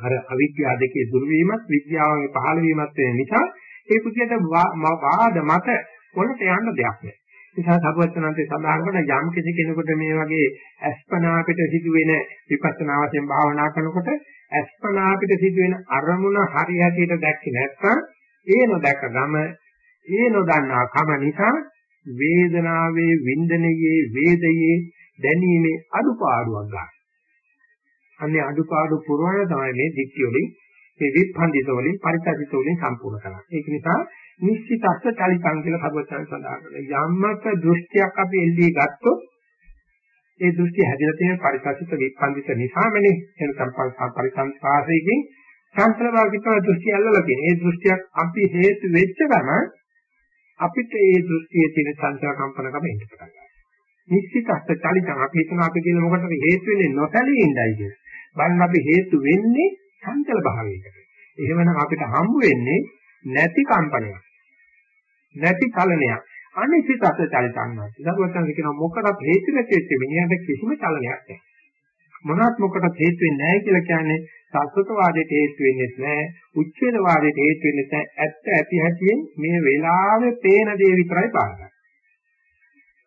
අර අවිද්‍යාව දෙකේ දුරු වීමත් විද්‍යාවේ පහළ වීමත් වෙන නිසා ඒ පුද්ගලට වාද මත වලට යන්න දෙයක් නැහැ. නිසා සරුවචනන්තේ සඳහන් කරන යම් කිසි කෙනෙකුට මේ වගේ අස්පනා පිට සිදුවෙන විපස්සනා වශයෙන් භාවනා කරනකොට අස්පනා පිට සිදුවෙන අරමුණ හරි හැටියට දැක්කේ නැත්නම් ඒ නොදැක ගම ඒ නොදන්නා කම නිසා වේදනාවේ වින්දනයේ වේදයේ දැනීමේ අඩුපාඩුවක් ගන්න. අන්නේ අඩුපාඩු පුරවන තමයි මේ දික්තිය වලින් මේ විපන්දිත වලින් පරිත්‍යාගිත වලින් සම්පූර්ණ කරන්නේ. ඒක නිසා නිශ්චිතස්ස චලිතං කියලා සර්වචන් සඳහන් කරනවා. යම්මක දෘෂ්ටියක් අපි එල්ලී ගත්තොත් ඒ දෘෂ්ටි හැදිලා තියෙන පරිත්‍යාගිත විපන්දිත නිසාමනේ එනකම් පරිසංස්කාරයෙන් සංකල්පවාගිත දෘෂ්ටි අල්ලලා තියෙන. ඒ දෘෂ්ටියක් අපි හේතු වෙච්ච ගමන් අපිට ඒ දෘෂ්ටියේ තියෙන සංචාර කම්පනකම එන්න පටන් ගන්නවා. නිශ්චිතස්ස චලිතං අපි හිතන අපි කියන මොකටද හේතු වෙන්නේ නොසැලී ඉඳයි කිය. බලන්න අපි හේතු වෙන්නේ සංකල භාවයකට. එහෙමනම් අපිට හම්බ වෙන්නේ නැති කම්පනයක්. නැති කලනයක්. අනිශ්චිතස්ස චලිතං වාති. දරුවචන් කියන මොකටද හේතු නැති වෙච්ච මිනිහට කිසිම චලනයක් නැහැ. මොනවත් මොකටද හේතු වෙන්නේ නැහැ කියලා කියන්නේ සත්‍යක වාදයට හේතු වෙන්නේ නැහැ. උච්ඡේද වාදයට හේතු වෙන්නේ නැහැ. ඇත්ත ඇති හැටියෙන් මේ වෙලාවේ පේන දේ විතරයි පාරගන්න.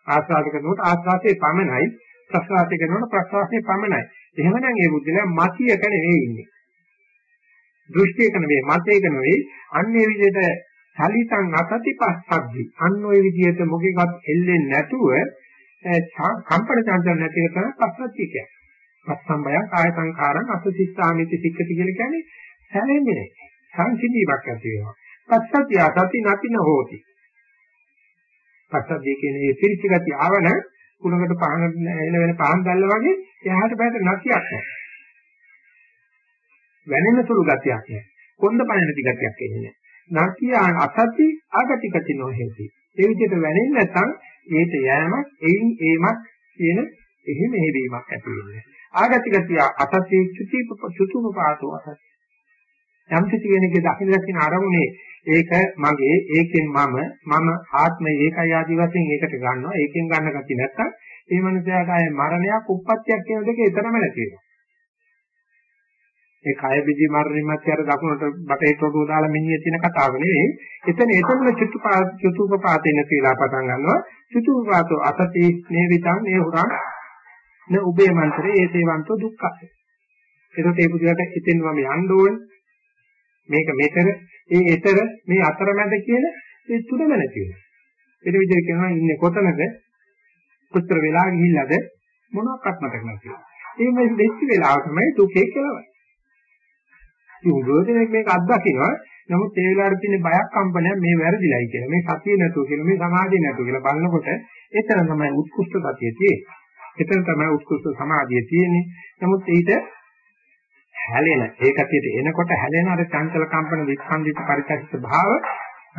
ආස්වාද කරනකොට ආස්වාදයේ පමණයි ප්‍රසවාසය කරනකොට ප්‍රසවාසයේ පමණයි. එහෙමනම් ඒ බුද්ධිලා මතියක නෙවෙයි ඉන්නේ. දෘෂ්ටියක නෙවෙයි මතයක නෙවෙයි අන්නේ විදිහට සලිතං අසතිපස්සද්දි අන්න ওই විදිහට මොකෙවත් එල්ලෙන්නේ නැතුව කම්පන චංචල නැති එක තමයි පස්සද්ධිය කියන්නේ. පස්සම්බය කාය සංකාරං අසතිස්සාමිති සික්කති කියලා කියන්නේ සැලෙන්නේ නැහැ. සංසිඳීමක් ඇති වෙනවා. පස්සද්ධිය සති නැතින හෝති. පස්සද්ධිය කියන්නේ මේ පිරිච්ච ගතිය ආවන කුණකට පහන එන වෙන පහන් දැල්ල වගේ එහාට බෑට නැතියක් නැහැ. වැනෙන සුළු ගතියක් නැහැ. කොන්ද පණ නැති ගතියක් එන්නේ නැහැ. නැතිය අසති ආගතිකති නොහෙති. ඒ විදිහට වැනෙන්නේ නැත්නම් ඒට යෑමක් එයින් ඒමක් කියන එහෙම හේවීමක් ඇති වෙන්නේ. ආගතිකතිය අසති චුති චුතුපපාතෝ අසති. යම් කිසි කෙනෙක්ගේ දකින්න දකින්න අරමුණේ ඒක මගේ ඒකෙන් මම මම ආත්මය ඒකයි ආදි වශයෙන් ඒකට ගන්නවා. ඒකෙන් ගන්න ගැති නැත්තම් ඒ මනුස්සයාට ආයේ මරණයක් උප්පත්තියක් කියන දෙක එතරම් නැති වෙනවා ඒ කය විදි මරණින්මත් අර දකුණට බටේ තොඩුව දාලා මිනිහ තියෙන කතාව නෙවෙයි. එතන එතනම චුතුපාත චුතුපපාතේ නැතිලා පටන් ගන්නවා. චුතුපපාතෝ අතති නේවිතං නේ හුරං න උබේ මන්ත්‍රේ ඒ සේවන්තෝ දුක්ඛ එතකොට ඒ පුදුරට හිතෙන්වම යන්න ඕනේ මේක මෙතර ඒ ඊතර මේ අතරමැද කියන ඒ තුනම නැති වෙනවා. ඒ විදිහට කියනවා ඉන්නේ කොතනද? කොතර වෙලා ගිහිල්ලාද මොනවාක්වත් මතක නැති. ඒ මේ දෙච්ච වෙලාව තමයි දුකේ කෙලවර. යෝගෝදෙනෙක් මේක අත්දකින්නවා. නමුත් ඒ වෙලාවට තියෙන බයක් කම්පනයක් මේ වැරදිලයි කියලා. මේ සතිය නැතුව කියලා මේ සමාධිය නැතුව කියලා බලනකොට එතන තමයි උත්කෘෂ්ඨ සතිය තියෙන්නේ. එතන තමයි උත්කෘෂ්ඨ සමාධිය තියෙන්නේ. නමුත් ඊට හැලෙන ඒකතියට එනකොට හැලෙන අර චංචල කම්පන විස්කන්දිත පරිචිත භාව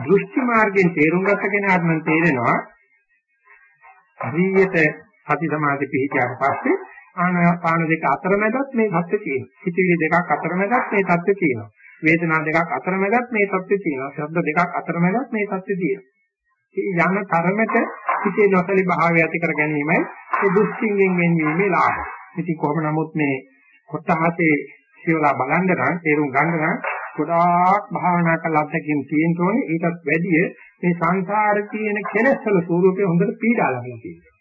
දෘෂ්ටි මාර්ගයෙන් තේරුම් ගත කෙනාට නම් තේරෙනවා හරියට සති සමාධි පිහිටියාට පස්සේ ආනාපාන දෙක අතරමැදත් මේ தත්ත්වය තියෙනවා. හිතවිලි දෙකක් අතරමැදත් මේ தත්ත්වය තියෙනවා. වේදනා දෙකක් අතරමැදත් මේ தත්ත්වය තියෙනවා. ශබ්ද දෙකක් අතරමැදත් මේ தත්ත්වය තියෙනවා. යන තරමට හිතේ නොසලි භාවය ඇති කර ගැනීමයි ඒ දෘෂ්ටියෙන් වෙන්වීමේ ලාභය. ඉතින් කොහොම නමුත් මේ කොටහසේ කියලා බලන්න නම් තේරුම් ගන්න නම් ගොඩාක් භාවනා කරලා අත්දැකීම් තියෙන්න ඕනේ. ඊටත් වැඩිය මේ සංසාරේ තියෙන කෙලෙස්වල ස්වરૂපය හොඳට පීඩා ලබලා තියෙනවා.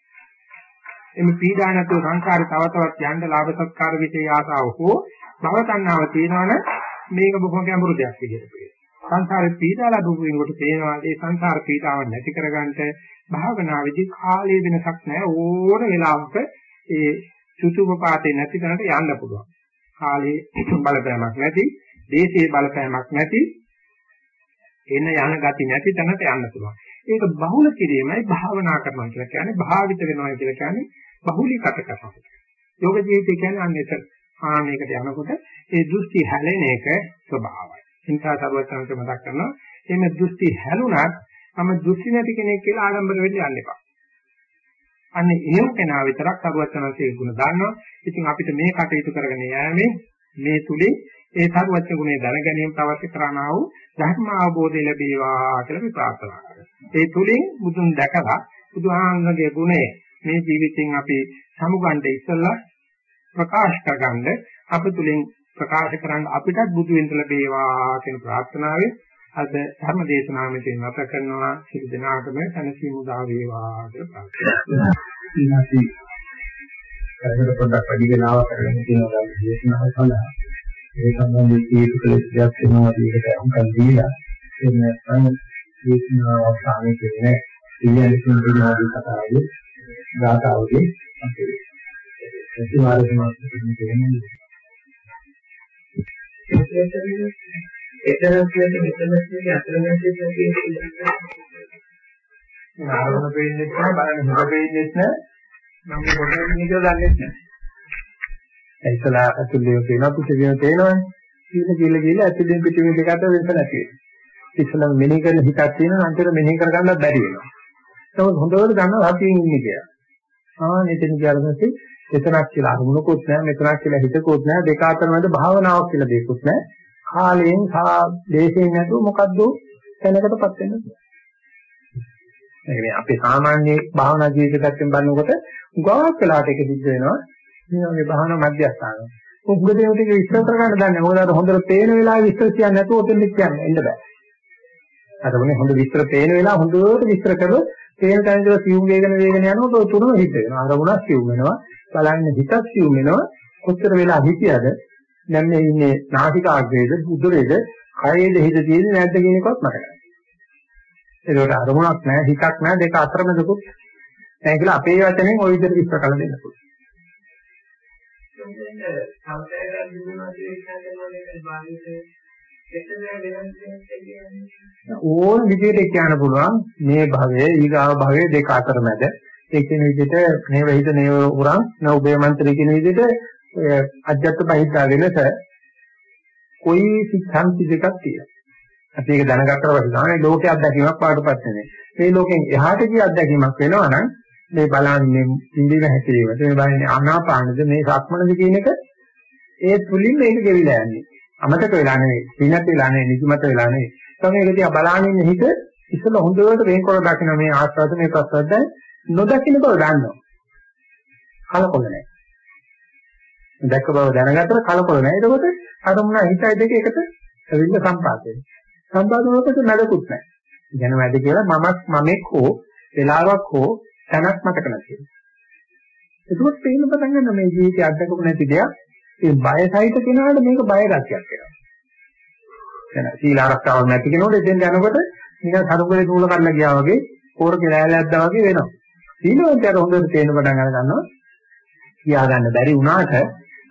එමෙ පීඩා නැතුව සංසාරේ තව තවත් යන්න ලාභ සත්කාර විශේෂ ආසාව හෝ භව තණ්හාව තියෙනවනේ මේක බොහොම ගැඹුරු දෙයක් විදිහට පේනවා. සංසාරේ පීඩා ලැබුණු වෙනකොට තේනවා ඒ සංසාර පීඩාව නැති කරගන්නට භාවනාවේදී කාලයේ වෙනසක් නැහැ ඕන වෙලාවක ඒ සුසුපපාතේ නැති කරන්නට යන්න පුළුවන්. කාලයේ බලපෑමක් නැති, දේශයේ බලපෑමක් නැති, එන යන ගති නැති තැනට යන්න පුළුවන්. ඒක බහුල කිරීමයි භාවනා කරනවා කියලා කියන්නේ භාවිත වෙනවා කියලා කියන්නේ බහුලීකත කරනවා. යෝග ජීවිතය කියන්නේ අන්න ඒක. ආනේකට යනකොට ඒ දෘෂ්ටි හැලෙන එක ස්වභාවයි. හිංසා සර්වචන්ත මතක් කරනවා. එimhe දෘෂ්ටි හැලුණත් මම දෘෂ්ටි නැති කෙනෙක් කියලා ආරම්භ වෙන්න යන්න එපා. අන්නේ එහෙම කෙනා විතරක් සරුවචනන්සේ ගුණ දන්නවා. ඉතින් අපිට මේ කටයුතු කරගෙන යෑමෙන් මේ තුලින් ඒ සරුවචන ගුණය දැන ගැනීමට අවශ්‍ය කරනා වූ ධර්ම අවබෝධය ලැබේවා කියලා අපි ප්‍රාර්ථනා කරනවා. ඒ තුලින් බුදුන් දැකලා බුදුහාමගේ ගුණය මේ ජීවිතෙන් අපි සමුගන්න ඉස්සලා ප්‍රකාශ කරගන්න අප තුලින් ප්‍රකාශ කරන්න අපිටත් බුදු වෙන්න ලැබේවා කියන ප්‍රාර්ථනාවෙන් අද ධර්ම දේශනාව මෙතන නැත කරනවා සිල් දනාටම තනසි මුදා වේවා කියලා ප්‍රාර්ථනා කරනවා. ඉනාසි කරකට පොඩ්ඩක් වැඩි වෙනාවක් කරගෙන තියෙනවා නම් දේශනාව සඳහා ඒ සම්බන්ධයෙන් කීප කලෙස්යක් වෙනවා ඒකට අහුම්කම් දීලා එන්න නැත්නම් දේශනාව අවසානයේ කියන්නේ ඉන්නේ තුන්දෙනාගේ කතාවේ ගාතාවගේ අපේ ප්‍රතිවාරකම කියන්නේ එතන කියන්නේ මෙතන කියන්නේ අතරමැද කියන්නේ ආරෝහණ වෙන්නේ නැහැ බලන්න හිත වෙන්නේ නැහැ නම් මොකද මේක දන්නේ නැහැ ඒ ඉතලා අතුල්ලිය තියෙනවා පිටිවිය තියෙනවනේ කීල කීල කීල අතුල්ලිය පිටිවිය දෙක අතර වෙනස නැති වෙනවා ඉතලා මෙනෙහි කරන හිතක් තියෙනවා අන්තිමට මෙනෙහි කරගන්නත් බැරි වෙනවා නමුත් හොඳට දන්නවා හතියින් ඉන්නේ කියලා ආ මෙතන කියලාදී එතනක් කියලා අරමුණකුත් නැහැ මෙතනක් කියලා හිතකුත් නැහැ දෙක අතර මැද භාවනාවක් කියලා දෙයක්වත් නැහැ. කාලයෙන් සා දේශයෙන් නැතුව මොකද්ද තැනකටපත් වෙන්න පුළුවන්. ඒ කියන්නේ අපි සාමාන්‍ය භාවනා ජීවිත පැත්තෙන් බලනකොට ගොඩක් වෙලාවට ඒක සිද්ධ වෙනවා. මේ වගේ භාවනා මධ්‍යස්ථාන. උග්ග දේවතික විස්තර කරගන්න දන්නේ. මොකද අර හොඳට පේන වෙලාවෙ විස්තර කියන්නේ නැතුව ඔතෙන් කියන්නේ එන්න බෑ. අර මොනේ හොඳ විස්තර පේන වෙලාව හොඳට විස්තර කරලා තේන තැනදලා සියුම් වේගන වේගන යනකොට ඔය තුනම හිට වෙනවා. අරමුණක් සියුම් වෙනවා. බලන්න හිතක් සියුම් වෙනවා. කොච්චර වෙලා හිටියද දැන් මේ ඉන්නේ නාසිකාග්‍රේද උදරේද කයේද හිත තියෙන්නේ නැද්ද කියන එකවත් මතක නැහැ. ඒකට අරමුණක් නැහැ හිතක් නැහැ දෙක අතරමැදකුත් නැහැ කියලා අපේ වචනෙන් ওই විදිහට විස්තර කරලා දෙන්න පුළුවන්. සංකල්ප දිනුනා කියන එක තමයි බාහිර ඕන විදිහට කියන්න පුළුවන් මේ භවයේ ඊගාව භවයේ දෙක අතර මැද ඒ කියන විදිහට නේව හිත නේව උරන් නෝබේ මන්ත්‍රී කියන විදිහට අජත්ත බහිද්දා වෙනස කොයි සිද්ධාන්ති දෙකක් තියෙනවා. අපි ඒක දැනගත්තට පස්සේ තමයි ලෝකයේ අත්දැකීමක් පාඩපත් වෙන්නේ. මේ ලෝකෙන් එහාට ගිය අත්දැකීමක් වෙනවා නම් මේ බලන්නේ ඉන්දින හැකීමද මේ බලන්නේ ආනාපානද මේ සක්මනද කියන එක ඒ තුලින් මේක ගෙවිලා යන්නේ. අමතක වෙලා නෙවෙයි, පිනත් වෙලා නෙවෙයි, නිදිමත වෙලා නෙවෙයි. තමයි ඒක දිහා බලාගෙන ඉන්න හිත ඉස්සෙල්ලා හොඳට වෙන්කොල දකින්න මේ ආස්වාද මේ ප්‍රසද්ද නොදකින්න බව දන්නවා. කලකොල නැහැ. දැක්ක බව දැනගත්තට කලකොල නැහැ. ඒකකොට අර මොන හිතයි දෙක එකට ඇවිල්ලා සම්පාද වෙනවා. සම්පාද වලට නැදකුත් නැහැ. ඉගෙන වැඩ කියලා මමක් මමෙක් හෝ වෙලාවක් හෝ තැනක් මතක නැති වෙනවා. ඒකත් තේින්න පටන් ගන්න මේ ජීවිතය අත්දකපු නැති දෙයක් ඒ බය සහිත කෙනාට මේක බය ගැටියක් වෙනවා. එන සීල ආරක්ෂාවක් නැති කෙනෙකුට එතෙන් යනකොට නිකන් සරුපලේ නූල කඩලා ගියා වගේ පොර කෙලෑලැද්දා වගේ වෙනවා. සීලවන්තයාට හොඳට තේරෙන පටන් අර ගන්නවා. කියා ගන්න බැරි වුණාට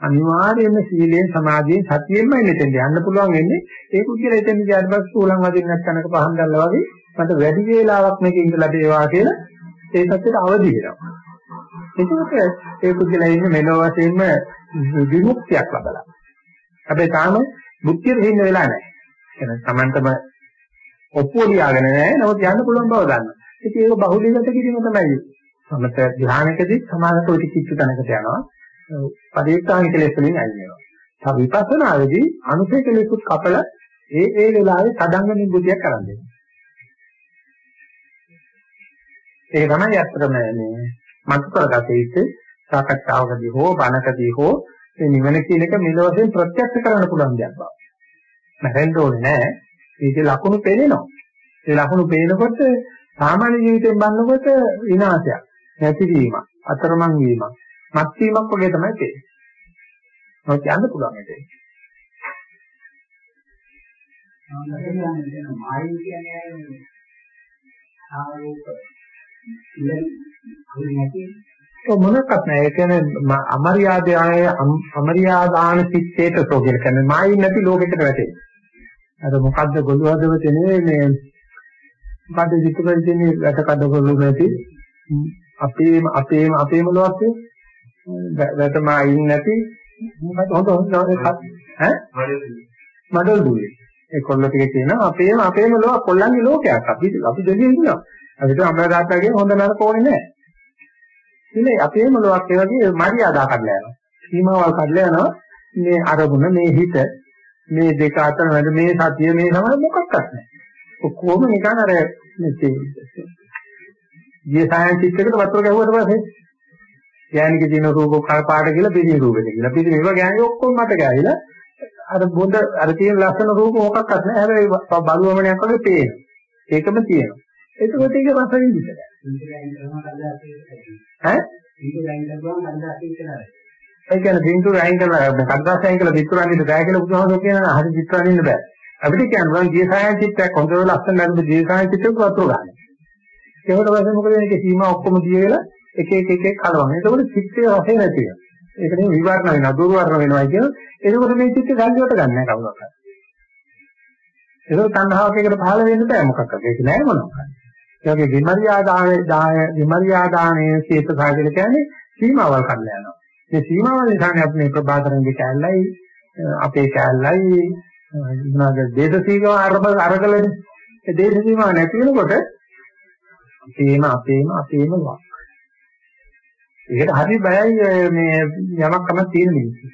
අනිවාර්යයෙන්ම සීලයෙන් සමාධියෙන් සතියෙන්මයි මෙතෙන්ට යන්න පුළුවන් වෙන්නේ. ඒක උදේට එතෙන් ගියාට පස්සේ උලන් වදින්න නැත්නම්ක පහන් දැල්ලා වගේ මට වැඩි වේලාවක් මේක ඉඳ ලැබේවා කියලා ඒ සත්‍යයට අවදි වෙනවා. එතකොට ඒ පුද්ගලයා ඉන්නේ මෙලොව වශයෙන්ම විමුක්තියක් ලබලා. හැබැයි තාම බුද්ධියට හින්න වෙලා නැහැ. එහෙනම් Tamanටම ඔප්පුව ලියාගෙන නැහැ. නමුත් යන්න පුළුවන් බව දන්නවා. ඉතින් ඒක බහුලීගත කිරීම තමයි. සමත ධ්‍යානකදී සමාධිත ඔය කිච්චු තැනකට යනවා. පරිඋත්සාහන කෙලෙස් වලින් අයින් වෙනවා. තව විපස්සනාවේදී අනුසේ කෙලෙසුත් කපල ඒ ඒ වෙලාවේ සඩංග නිබුතියක් කරන් දෙනවා. ඒක තමයි අත්‍තරම මේ මතු කරගත යුත්තේ සාකච්ඡාවකදී හෝ බණකදී හෝ මේ නිවන කියන එක මෙල වශයෙන් ප්‍රත්‍යක්ෂ කරන්න පුළුවන් දෙයක් බව. නැරෙන්න ඕනේ නෑ. ඒකේ ලකුණු පේනවා. ඒ ලකුණු පේනකොට සාමාන්‍ය ජීවිතයෙන් බලනකොට විනාශයක්, නැතිවීමක්, අතරමං වීමක්, මත් වීමක් වගේ තමයි තේරෙන්නේ. මොකද යන්න පුළුවන් ඒක. මායින් කියන්නේ ආරෝප ඉලන් අහුවෙන්නේ නැති ඔය මොනක්වත් නැහැ. ඒ කියන්නේ අමරියාදාය අමරියාදාන චිත්තේට සෝගිර කියන්නේ මායින් නැති ලෝකයකට වැටෙන්නේ. අර මොකද්ද ගොළු හදවතේ නෙවෙයි මේ මොකද්ද විතුකල් තියෙන්නේ වැටකඩ ගොළු නැති අපේම අපේම අපේම ලෝකයේ වැටමායින් නැති මොකද හොඳ හොඳ ඈ මඩල් දුවේ. ඒ කොල්ල ටික කියනවා අපේම අපේම ලෝක කොල්ලන්ගේ ලෝකයක්. අපි අපි දෙවියන් ඉන්නවා. අපිට අමරදාතාගේ හොඳ නරක ඕනේ නැහැ. ඉතින් අපේම ලෝකයක් ඒ වගේ මරියාදා කඩලා යනවා. සීමාවල් කඩලා යනවා. මේ අරමුණ මේ හිත මේ දෙක අතර වැඩ මේ සතිය මේ තමයි මොකක්වත් නැහැ. ඔක්කොම නිකන් අර මේ ගිය සායන් චිත්තයකට වතුර ගැහුවට පස්සේ ගෑණිකේ තියෙන රූප කල්පාට කියලා පිළිම රූපෙට කියලා. පිළිම ඒවා ගෑණි ඔක්කොම මත ගෑවිලා අර බොඳ අර තියෙන ලස්සන රූප මොකක්වත් නැහැ. හැබැයි බලුවමනයක් වගේ පේනවා. ඒකම තියෙනවා. ඒකත් ඒක රස විඳින්න බෑ. ඈ? ඒ කියන්නේ බින්දුර අයින් කරලා කඩදාසි අයින් කරලා පිටුරන් ඉන්න බෑ කියලා බුදුහාමෝ කියනවා හරි පිටුරන් ඉන්න බෑ. අපිට කියනවා ජීසායන් චිත්තයක් හොඳ ලස්සන නැද්ද ජීසායන් චිත්තයක් වතුර ගන්න. ඒකට පස්සේ මොකද මේකේ සීමා ඔක්කොම දිය වෙලා එක එක එක එක කලවන. එතකොට චිත්තේ රසේ නැති වෙනවා. ඒක නේ විවරණ වෙනවා දුර්වර්ණ වෙනවා කියන. එතකොට මේ චිත්තේ ගල්ලියට ගන්න නැහැ කවුරක්වත්. ඒක තණ්හාවක් එකට පහළ වෙන්න බෑ මොකක්ද. ඒක නෑ මොනවාක්ද. ඒ වගේ විමර්යාදානේ දාය විමර්යාදානේ චේත සාගල කියන්නේ සීමාවල් කඩලා යනවා. මේ සීමාවල් නිසානේ අපි මේ ප්‍රබාතරන්ගේ කැලලයි අපේ කැලලයි මොනවාද දේශ සීමාව අරබ අරගලනේ. ඒ දේශ සීමාව නැති වෙනකොට අපේම අපේම අපේම වක්. ඒකට හරි බයයි මේ යමක් කමක් තියෙන මිනිස්සු.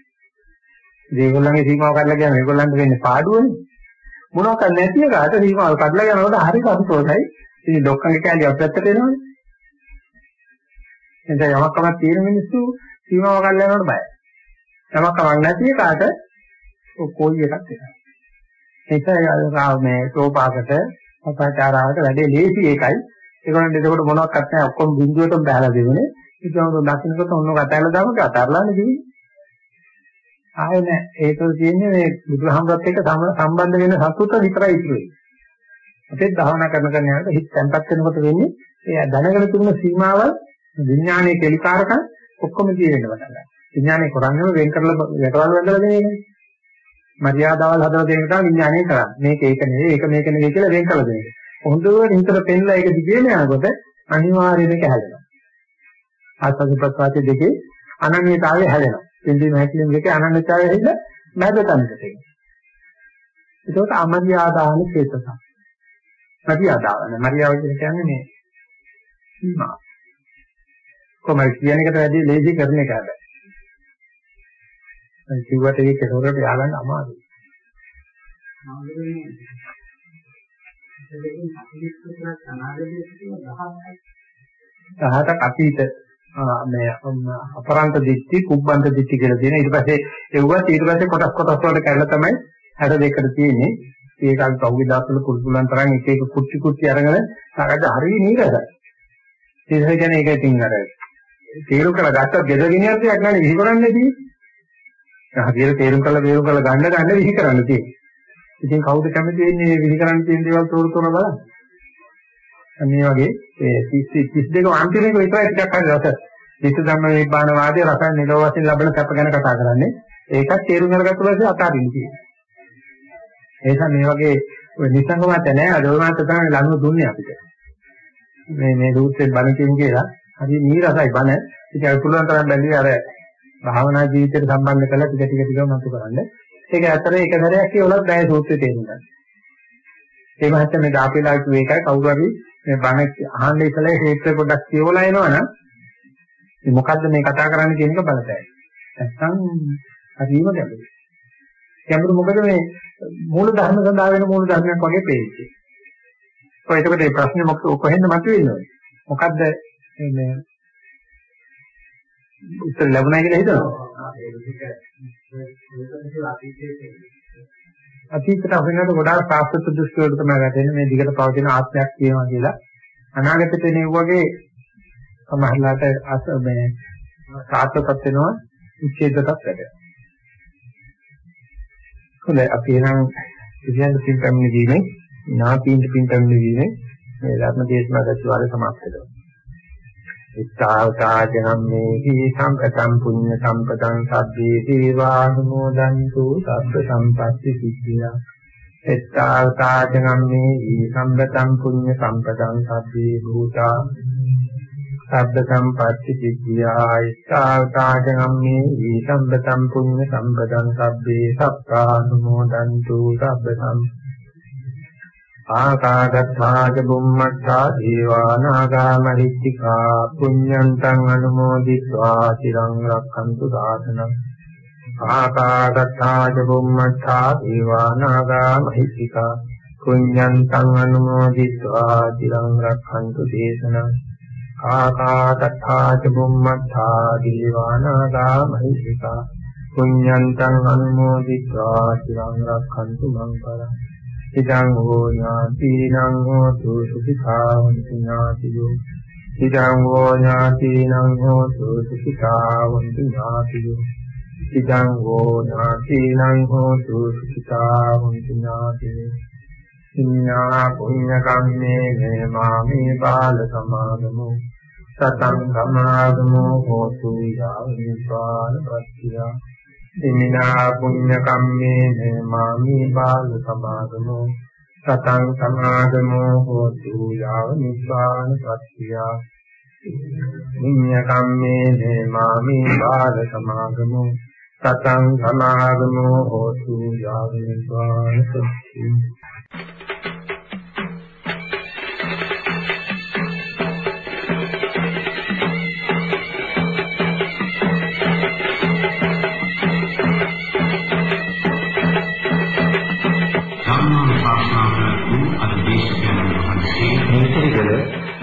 ඒගොල්ලන්ගේ සීමාව කඩලා ගියාම ඒගොල්ලන්ට වෙන්නේ පාඩුවනේ. මොනවාක් නැති එකට සීමාව කඩලා යනකොට හරි සතුටුයි. ඉතින් ඩොක්කන්ගේ කැලිය අපැත්තට එනවනේ. එතන යමක් කමක් තියෙන මිනිස්සු සීමාව කඩලා යනකොට බයයි. යමක් කමක් නැති එකට කොයි එකක් එනවා. ඒක මේ සෝපාකට අපචාරාවට වැඩේ ලේසි ඒකයි. ඒගොල්ලන්ට එතකොට මොනවත් නැහැ ඔක්කොම බිඳුවටම බහලා දෙන්නේ. ඒක උන් දකින්නකොට ඔන්න කතාවල දාමක අතාරලානේ දෙන්නේ. ආයේ නෑ ඒක තියෙන්නේ මේ බුදුහාමුදුරත් එක්ක සම්බන්ධ වෙන සතුට විතරයි ඉතුරු වෙන්නේ. අපේ භාවනා කරන කරන යනකොට හිත තැම්පත් වෙනකොට වෙන්නේ ඒ දැනගෙන තිබුණ සීමාවල් විඥානයේ කෙලිකාරකම් ඔක්කොම දිය වෙන්න පටන් ගන්නවා. විඥානයේ කරන්නේ වෙන් කරලා යටවල් වැඳලා දෙන්නේ. මර්යාදාවල් හදලා දෙන එක තමයි විඥානයේ කරන්නේ. මේක ඒක නෙවෙයි ඒක මේක නෙවෙයි කියලා වෙන් කරලා දෙන්නේ. හොඳට හිතට පෙන්නලා ඒක දිගේම යනකොට අනිවාර්යයෙන් ඒක හැදෙනවා. ආස්වාද ප්‍රසආතයේ දෙකේ අනන්‍යතාවය හැදෙනවා. පින්දීම හැකීම දෙකේ අනන්‍යතාවය හැදෙලා මැදතනට එනවා. ඒකට අමර්යාදාන චේතස. මර්යාදාව නේ මර්යාව කියන්නේ මේ සීමා. කොහොමද කියන එකට වැඩි ලේසි කරන එක හැබැයි. ඒ කිව්වට ඒක කෙනෙකුට යාගන්න අමාරුයි. දහසක් අතීත මේ අපරන්ත දිට්ඨි කුබ්බන්ත දිට්ඨි කියලා තියෙන ඊට පස්සේ ඒවත් ඊට පස්සේ කොටස් කොටස් වලට කඩලා තමයි 62කට තියෙන්නේ ඒක අපි පහුගිය දවස්වල කුල්කුලන් තරම් එක එක කුටි කුටි අරගෙන සාකච්ඡා හරිය නීරසයි ඒ කියන්නේ ඒක ඉතින් අර තීරු කරලා ගත්තත් ගෙදගෙන යද්දී නැහැ විහි කරන්නේ තියෙන්නේ හරියට තේරුම් කරලා තේරුම් කරලා ගන්න ගන්න විහි කරන්න තියෙන්නේ ඉතින් කවුද කැමති වෙන්නේ විහි කරන්න තියෙන දේවල් තෝර තෝර බලන්න. මේ වගේ ඒ 30 32 අන්තිම එක විතරයි ටිකක් හරි රස. විස ධම්ම නිබ්බාන වාදයේ රස නිරෝධ වශයෙන් ලැබෙන සැප ගැන කතා කරන්නේ. ඒකත් තේරුම් අරගත්ත පස්සේ අතාරින්න තියෙනවා. ඒක මේ වගේ ඔය නිසංගමත නැහැ අදෝනාත තමයි ලනු දුන්නේ අපිට. මේ මේ දූත්‍රේ බණ කියන කියලා හරි නීරසයි බණ. ඒක පුළුවන් තරම් බැලුවේ අර භාවනා ජීවිතයට සම්බන්ධ කරලා ටික ටික ටික මතු කරන්නේ. ඒක ඇත්තට එක සැරයක් කියවලත් බෑ සූත්‍රය තේරුම් ගන්න. ඒ මහත්මයා මේ දාපේලා කිව්ව එකයි කවුරු හරි මේ බණ අහන්න ඉතලේ හේත්‍රේ පොඩ්ඩක් කියවලා එනවනම් මේ මොකද්ද මේ කතා කරන්න කියන එක බලතැයි. නැත්තම් හරිම ගැඹුරුයි. ගැඹුරු මොකද මේ මූල ධර්ම සඳහා වෙන මූල ධර්මයක් වගේ පේන්නේ. ඔය එතකොට මේ ප්‍රශ්නේ මොකද කොහෙන්ද මතුවෙන්නේ? මොකද්ද මේ උත්තර ලැබුණා කියලා හිතනවා. අතීතයට අපිනකොට ගොඩාක් සාස්ත්‍ව දෘෂ්ටි වලට තමයි වැටෙන්නේ මේ දිගට පවතින ආත්මයක් කියනවා කියලා. අනාගතයට එන වගේ සමහරලාට අස මේ සාර්ථකත් වෙනවා උච්ඡේදකත් වැඩෙනවා. හොඳයි. අපි එහෙනම් ඉතින් පින් පැමිණ දීමේ නාපීන්ට පින් පැමිණ දීමේ මේ ධර්ම දේශනා සතිවාරය සමාප්ත කරනවා. ඉත්තාවතාජනම් මේහි සම්පතම් පුඤ්ඤ සම්පතං සබ්බේ දේවානුමෝදන්තු සබ්බ සම්පatti සිද්ධියා ඉත්තාවතාජනම් මේහි සම්පතම් පුඤ්ඤ සම්පතං සබ්බේ භූතා. සබ්බ සම්පatti සිද්ධායිස්සාවතාගම්මේ ඊසම්බතම් පුඤ්ඤ සම්පදං සබ්බේ සත්තානුමෝදන්තු සබ්බ සම් ආකාදත්තාජ බුම්මත්තා දීවානාගා මරිච්චිකා පුඤ්ඤන්තං අනුමෝදිत्वा চিරං රක්ඛන්තු සාසනං ආකාදත්තාජ බුම්මත්තා දීවානාගා මරිච්චිකා පුඤ්ඤන්තං අනුමෝදිत्वा চিරං රක්ඛන්තු දේශනං ආකාදත්තා ච බුම්මත්තා දීවානාගා මහිත්‍තිකා පුඤ්ඤන්තං අනුමෝදිत्वा চিරං රක්ඛන්තු මං පරං ඉදං හෝ ඥාතිනං හෝතු සුඛිතාවන්තු ඥාතියෝ ඉදං හෝ ඥාතිනං හෝතු සුඛිතාවන්තු ඥාතියෝ ඉදං හෝ ඥාතිනං හෝතු සුඛිතාවන්තු ඥාතියෝ සිඤ්ඤා පුඤ්ඤ කම්මේ මාමේ බාල සමාගමෝ සතං සමාගමෝ හෝතු යාව නිපාන ප්‍රත්‍යා ඉමිනා පුඤ්ඤ කම්මේ මාමි බාල සමාගමෝ සතං සමාගමෝ හෝතු යාව නිපාන සත්‍තියා පුඤ්ඤ කම්මේ මාමි බාල සමාගමෝ සතං සමාගමෝ හෝතු යාව නිපාන සත්‍තියා